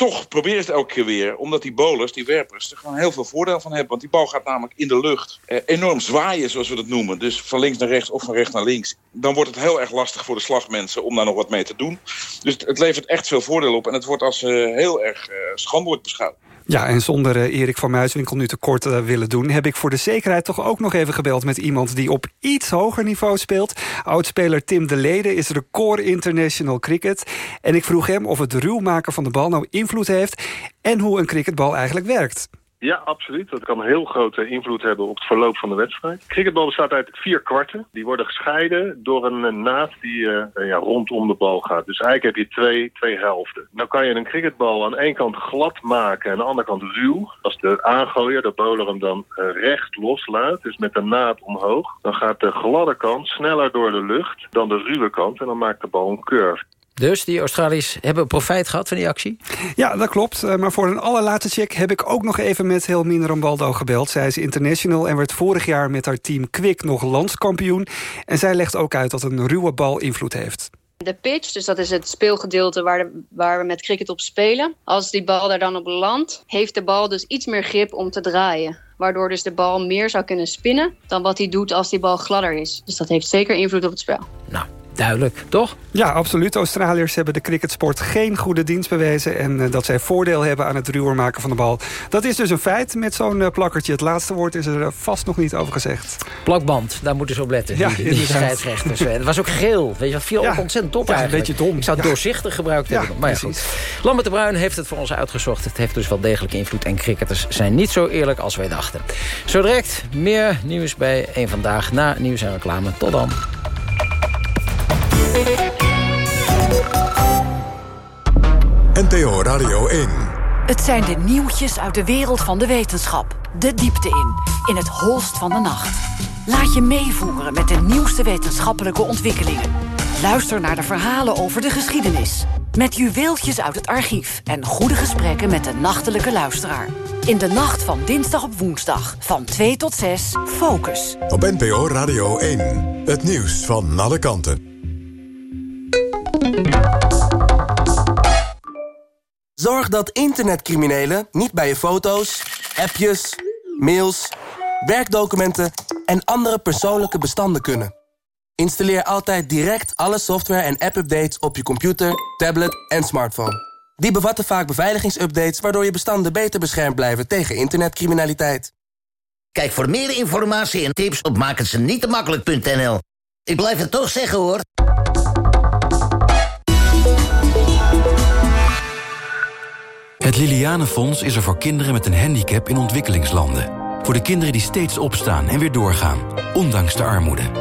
[SPEAKER 45] toch probeer het elke keer weer. Omdat die bowlers, die werpers, er gewoon heel veel voordeel van hebben. Want die bal gaat namelijk in de lucht. Eh, enorm zwaaien, zoals we dat noemen. Dus van links naar rechts of van rechts naar links. Dan wordt het heel erg lastig voor de slagmensen om daar nog wat mee te doen. Dus het levert echt veel voordeel op. En het wordt als uh, heel erg uh, schandelijk beschouwd.
[SPEAKER 17] Ja, en zonder uh, Erik van Muiswinkel nu tekort uh, willen doen... heb ik voor de zekerheid toch ook nog even gebeld met iemand... die op iets hoger niveau speelt. Oudspeler Tim de Lede is record international cricket. En ik vroeg hem of het ruw maken van de bal nou invloed heeft... en hoe een cricketbal eigenlijk werkt.
[SPEAKER 46] Ja, absoluut. Dat kan heel grote invloed hebben op het verloop van de wedstrijd. Cricketbal bestaat uit vier kwarten. Die worden gescheiden door een naad die uh, ja, rondom de bal gaat. Dus eigenlijk heb je twee, twee helften. Nou kan je een cricketbal aan één kant glad maken en aan de andere kant ruw. Als de aangooier, de bowler hem dan uh, recht loslaat, dus met de naad omhoog... dan gaat de gladde kant sneller door de lucht dan de ruwe kant en dan maakt de bal een curve.
[SPEAKER 2] Dus die Australiërs hebben profijt gehad van die actie?
[SPEAKER 17] Ja, dat klopt. Maar voor een allerlaatste check heb ik ook nog even met Helmine Rambaldo gebeld. Zij is international en werd vorig jaar met haar team Kwik nog landskampioen. En zij legt ook uit dat een ruwe bal invloed heeft.
[SPEAKER 47] De pitch, dus dat is het speelgedeelte waar, de, waar we met cricket op spelen. Als die bal daar dan op landt, heeft de bal dus iets meer grip om te draaien. Waardoor dus de bal meer zou kunnen spinnen dan wat hij doet als die bal gladder is. Dus dat heeft zeker invloed op het spel.
[SPEAKER 2] Nou, duidelijk, toch?
[SPEAKER 17] Ja, absoluut. Australiërs hebben de cricketsport geen goede dienst bewezen... en uh, dat zij voordeel hebben aan het ruwer maken van de bal. Dat is dus een feit met zo'n uh, plakkertje. Het laatste woord is er uh, vast nog niet over gezegd.
[SPEAKER 2] Plakband, daar moeten ze op letten. Ja, die, die scheidsrechters. Het was ook geel. Weet je, viel ja. ook ontzettend top
[SPEAKER 17] ja,
[SPEAKER 2] eigenlijk.
[SPEAKER 17] een beetje dom.
[SPEAKER 2] Ik zou het doorzichtig gebruikt hebben. Maar ja, goed. Lambert de Bruin heeft het voor ons uitgezocht. Het heeft dus wel degelijk invloed. En cricketers zijn niet zo eerlijk als wij dachten. Zo direct meer nieuws bij een Vandaag na nieuws en reclame. Tot dan.
[SPEAKER 1] NTO Radio 1.
[SPEAKER 40] Het zijn de nieuwtjes uit de wereld van de wetenschap. De diepte in, in het holst van de nacht. Laat je meevoeren met de nieuwste wetenschappelijke ontwikkelingen. Luister naar de verhalen over de geschiedenis. Met juweeltjes uit het archief en goede gesprekken met de nachtelijke luisteraar. In de nacht van dinsdag op woensdag, van 2 tot 6, Focus.
[SPEAKER 1] Op NPO Radio 1, het nieuws van alle kanten.
[SPEAKER 48] Zorg dat internetcriminelen niet bij je foto's, appjes, mails, werkdocumenten en andere persoonlijke bestanden kunnen. Installeer altijd direct alle software en app-updates op je computer, tablet en smartphone. Die bevatten vaak beveiligingsupdates waardoor je bestanden beter beschermd blijven tegen internetcriminaliteit.
[SPEAKER 49] Kijk voor meer informatie en tips op makkelijk.nl. Ik blijf het toch zeggen hoor.
[SPEAKER 50] Het Lilianenfonds is er voor kinderen met een handicap in ontwikkelingslanden. Voor de kinderen die steeds opstaan en weer doorgaan, ondanks de armoede.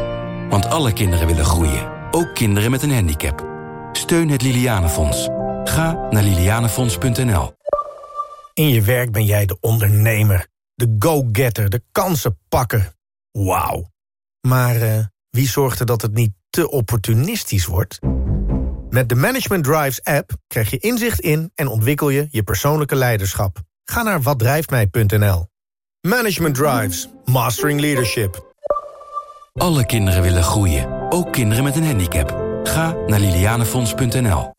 [SPEAKER 50] Want alle kinderen willen groeien, ook kinderen met een handicap. Steun het Lilianenfonds. Ga naar lilianenfonds.nl.
[SPEAKER 51] In je werk ben jij de ondernemer, de go-getter, de kansenpakker.
[SPEAKER 52] Wauw. Maar uh, wie zorgt er dat het niet te opportunistisch wordt? Met de Management Drives app krijg je inzicht in en ontwikkel je je persoonlijke leiderschap. Ga naar watdrijftmij.nl. Management Drives. Mastering Leadership.
[SPEAKER 41] Alle kinderen willen groeien, ook kinderen met een handicap. Ga naar lilianefonds.nl.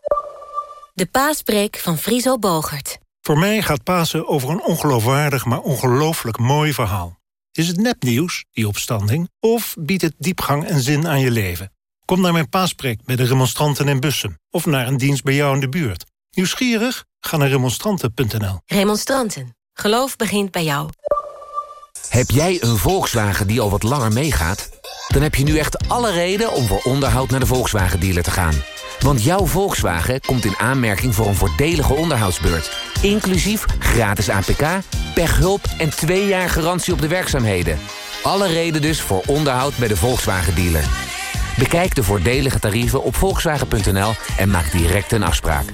[SPEAKER 53] De paaspreek van Friso Bogert.
[SPEAKER 54] Voor mij gaat Pasen over een ongeloofwaardig, maar ongelooflijk mooi verhaal. Is het nepnieuws, die opstanding, of biedt het diepgang en zin aan je leven? Kom naar mijn paaspreek bij de remonstranten in Bussen... of naar een dienst bij jou in de buurt. Nieuwsgierig? Ga naar remonstranten.nl.
[SPEAKER 53] Remonstranten. Geloof begint bij jou.
[SPEAKER 40] Heb jij een Volkswagen die al wat langer meegaat? Dan heb je nu echt alle reden om voor onderhoud naar de Volkswagen-dealer te gaan. Want jouw Volkswagen komt in aanmerking voor een voordelige onderhoudsbeurt. Inclusief gratis APK, pechhulp en twee jaar garantie op de werkzaamheden. Alle reden dus voor onderhoud bij de Volkswagen-dealer. Bekijk de voordelige tarieven op volkswagen.nl en maak direct een afspraak.